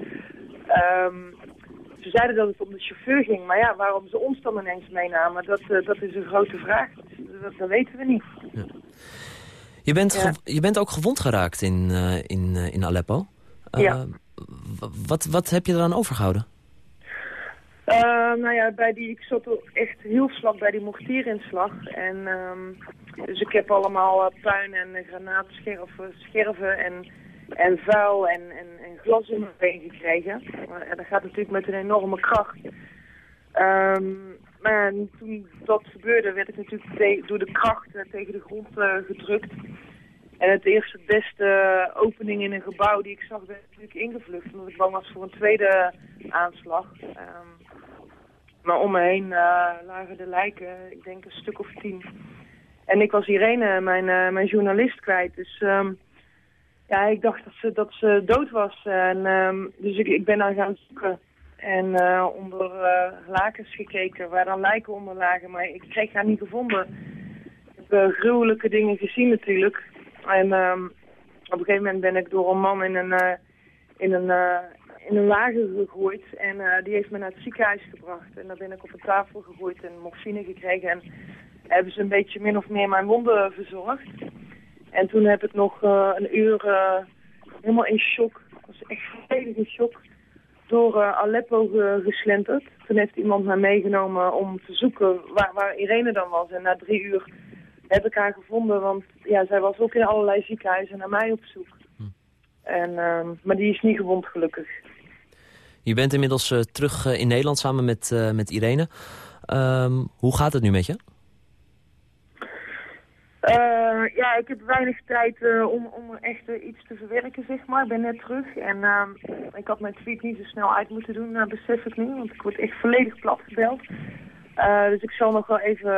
Um, ze zeiden dat het om de chauffeur ging, maar ja, waarom ze ons dan ineens meenamen, dat, uh, dat is een grote vraag. Dat, dat weten we niet. Ja. Je bent, je bent ook gewond geraakt in, uh, in, uh, in Aleppo. Uh, ja. Wat, wat heb je eraan overgehouden? nou ja, bij die, ik zat echt heel vlak bij die mortierinslag. En, um, dus ik heb allemaal puin en granaatscherven scherven en, en vuil en, en, en glas in mijn been gekregen. En dat gaat natuurlijk met een enorme kracht. Um, maar toen dat gebeurde, werd ik natuurlijk door de kracht tegen de grond uh, gedrukt. En het eerste beste opening in een gebouw die ik zag, werd natuurlijk ingevlucht. Omdat ik bang was voor een tweede aanslag. Um, maar om me heen uh, lagen de lijken, ik denk een stuk of tien. En ik was Irene, mijn, mijn journalist, kwijt. Dus um, ja, ik dacht dat ze, dat ze dood was. En, um, dus ik, ik ben daar gaan zoeken. En uh, onder uh, lakens gekeken waar dan lijken onder lagen. Maar ik kreeg haar niet gevonden. Ik heb uh, gruwelijke dingen gezien natuurlijk. En um, op een gegeven moment ben ik door een man in een, in een, in een wagen gegooid. En die heeft me naar het ziekenhuis gebracht. En daar ben ik op een tafel gegooid en morfine gekregen. En hebben ze een beetje min of meer mijn wonden verzorgd. En toen heb ik nog een uur helemaal in shock. Ik was echt volledig in shock door uh, Aleppo geslenterd. Toen heeft iemand mij meegenomen om te zoeken waar, waar Irene dan was. En na drie uur heb ik haar gevonden, want ja, zij was ook in allerlei ziekenhuizen naar mij op zoek. Hm. En, uh, maar die is niet gewond, gelukkig. Je bent inmiddels uh, terug in Nederland samen met, met Irene. Um, hoe gaat het nu met je? Uh, ja, ik heb weinig tijd uh, om, om echt uh, iets te verwerken, zeg maar. Ik ben net terug en ik had mijn tweet niet zo snel uit moeten doen, besef ik nu. Want ik word echt volledig plat gebeld. dus ik zal nog wel even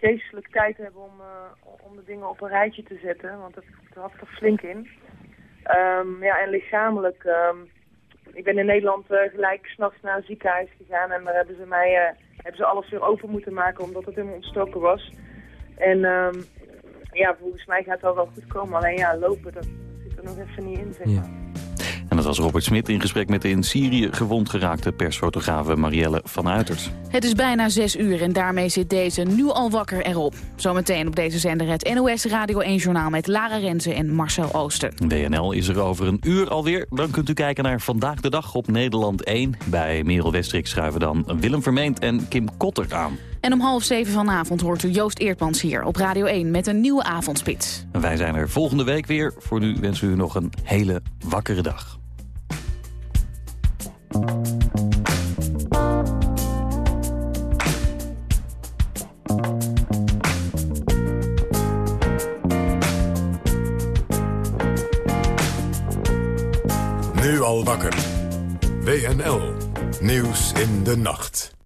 geestelijk tijd hebben om, om de dingen op een rijtje te zetten. Want dat, dat had er flink in. Um, ja, en lichamelijk... Um, ik ben in Nederland gelijk s'nachts naar een ziekenhuis gegaan en daar hebben ze mij hebben ze alles weer open moeten maken omdat het helemaal ontstoken was. En um, ja, volgens mij gaat het wel goed komen. Alleen ja, lopen, dat zit er nog even niet in, zeg maar. Ja. En dat was Robert Smit in gesprek met de in Syrië gewond geraakte persfotografe Marielle van Uitert. Het is bijna zes uur en daarmee zit deze nu al wakker erop. Zometeen op deze zender het NOS Radio 1 Journaal met Lara Renze en Marcel Ooster. WNL is er over een uur alweer. Dan kunt u kijken naar Vandaag de Dag op Nederland 1. Bij Merel Westrik schuiven dan Willem Vermeend en Kim Kotter aan. En om half zeven vanavond hoort u Joost Eertmans hier op Radio 1 met een nieuwe avondspits. Wij zijn er volgende week weer. Voor nu wensen we u nog een hele wakkere dag. Nu al wakker. WNL. Nieuws in de nacht.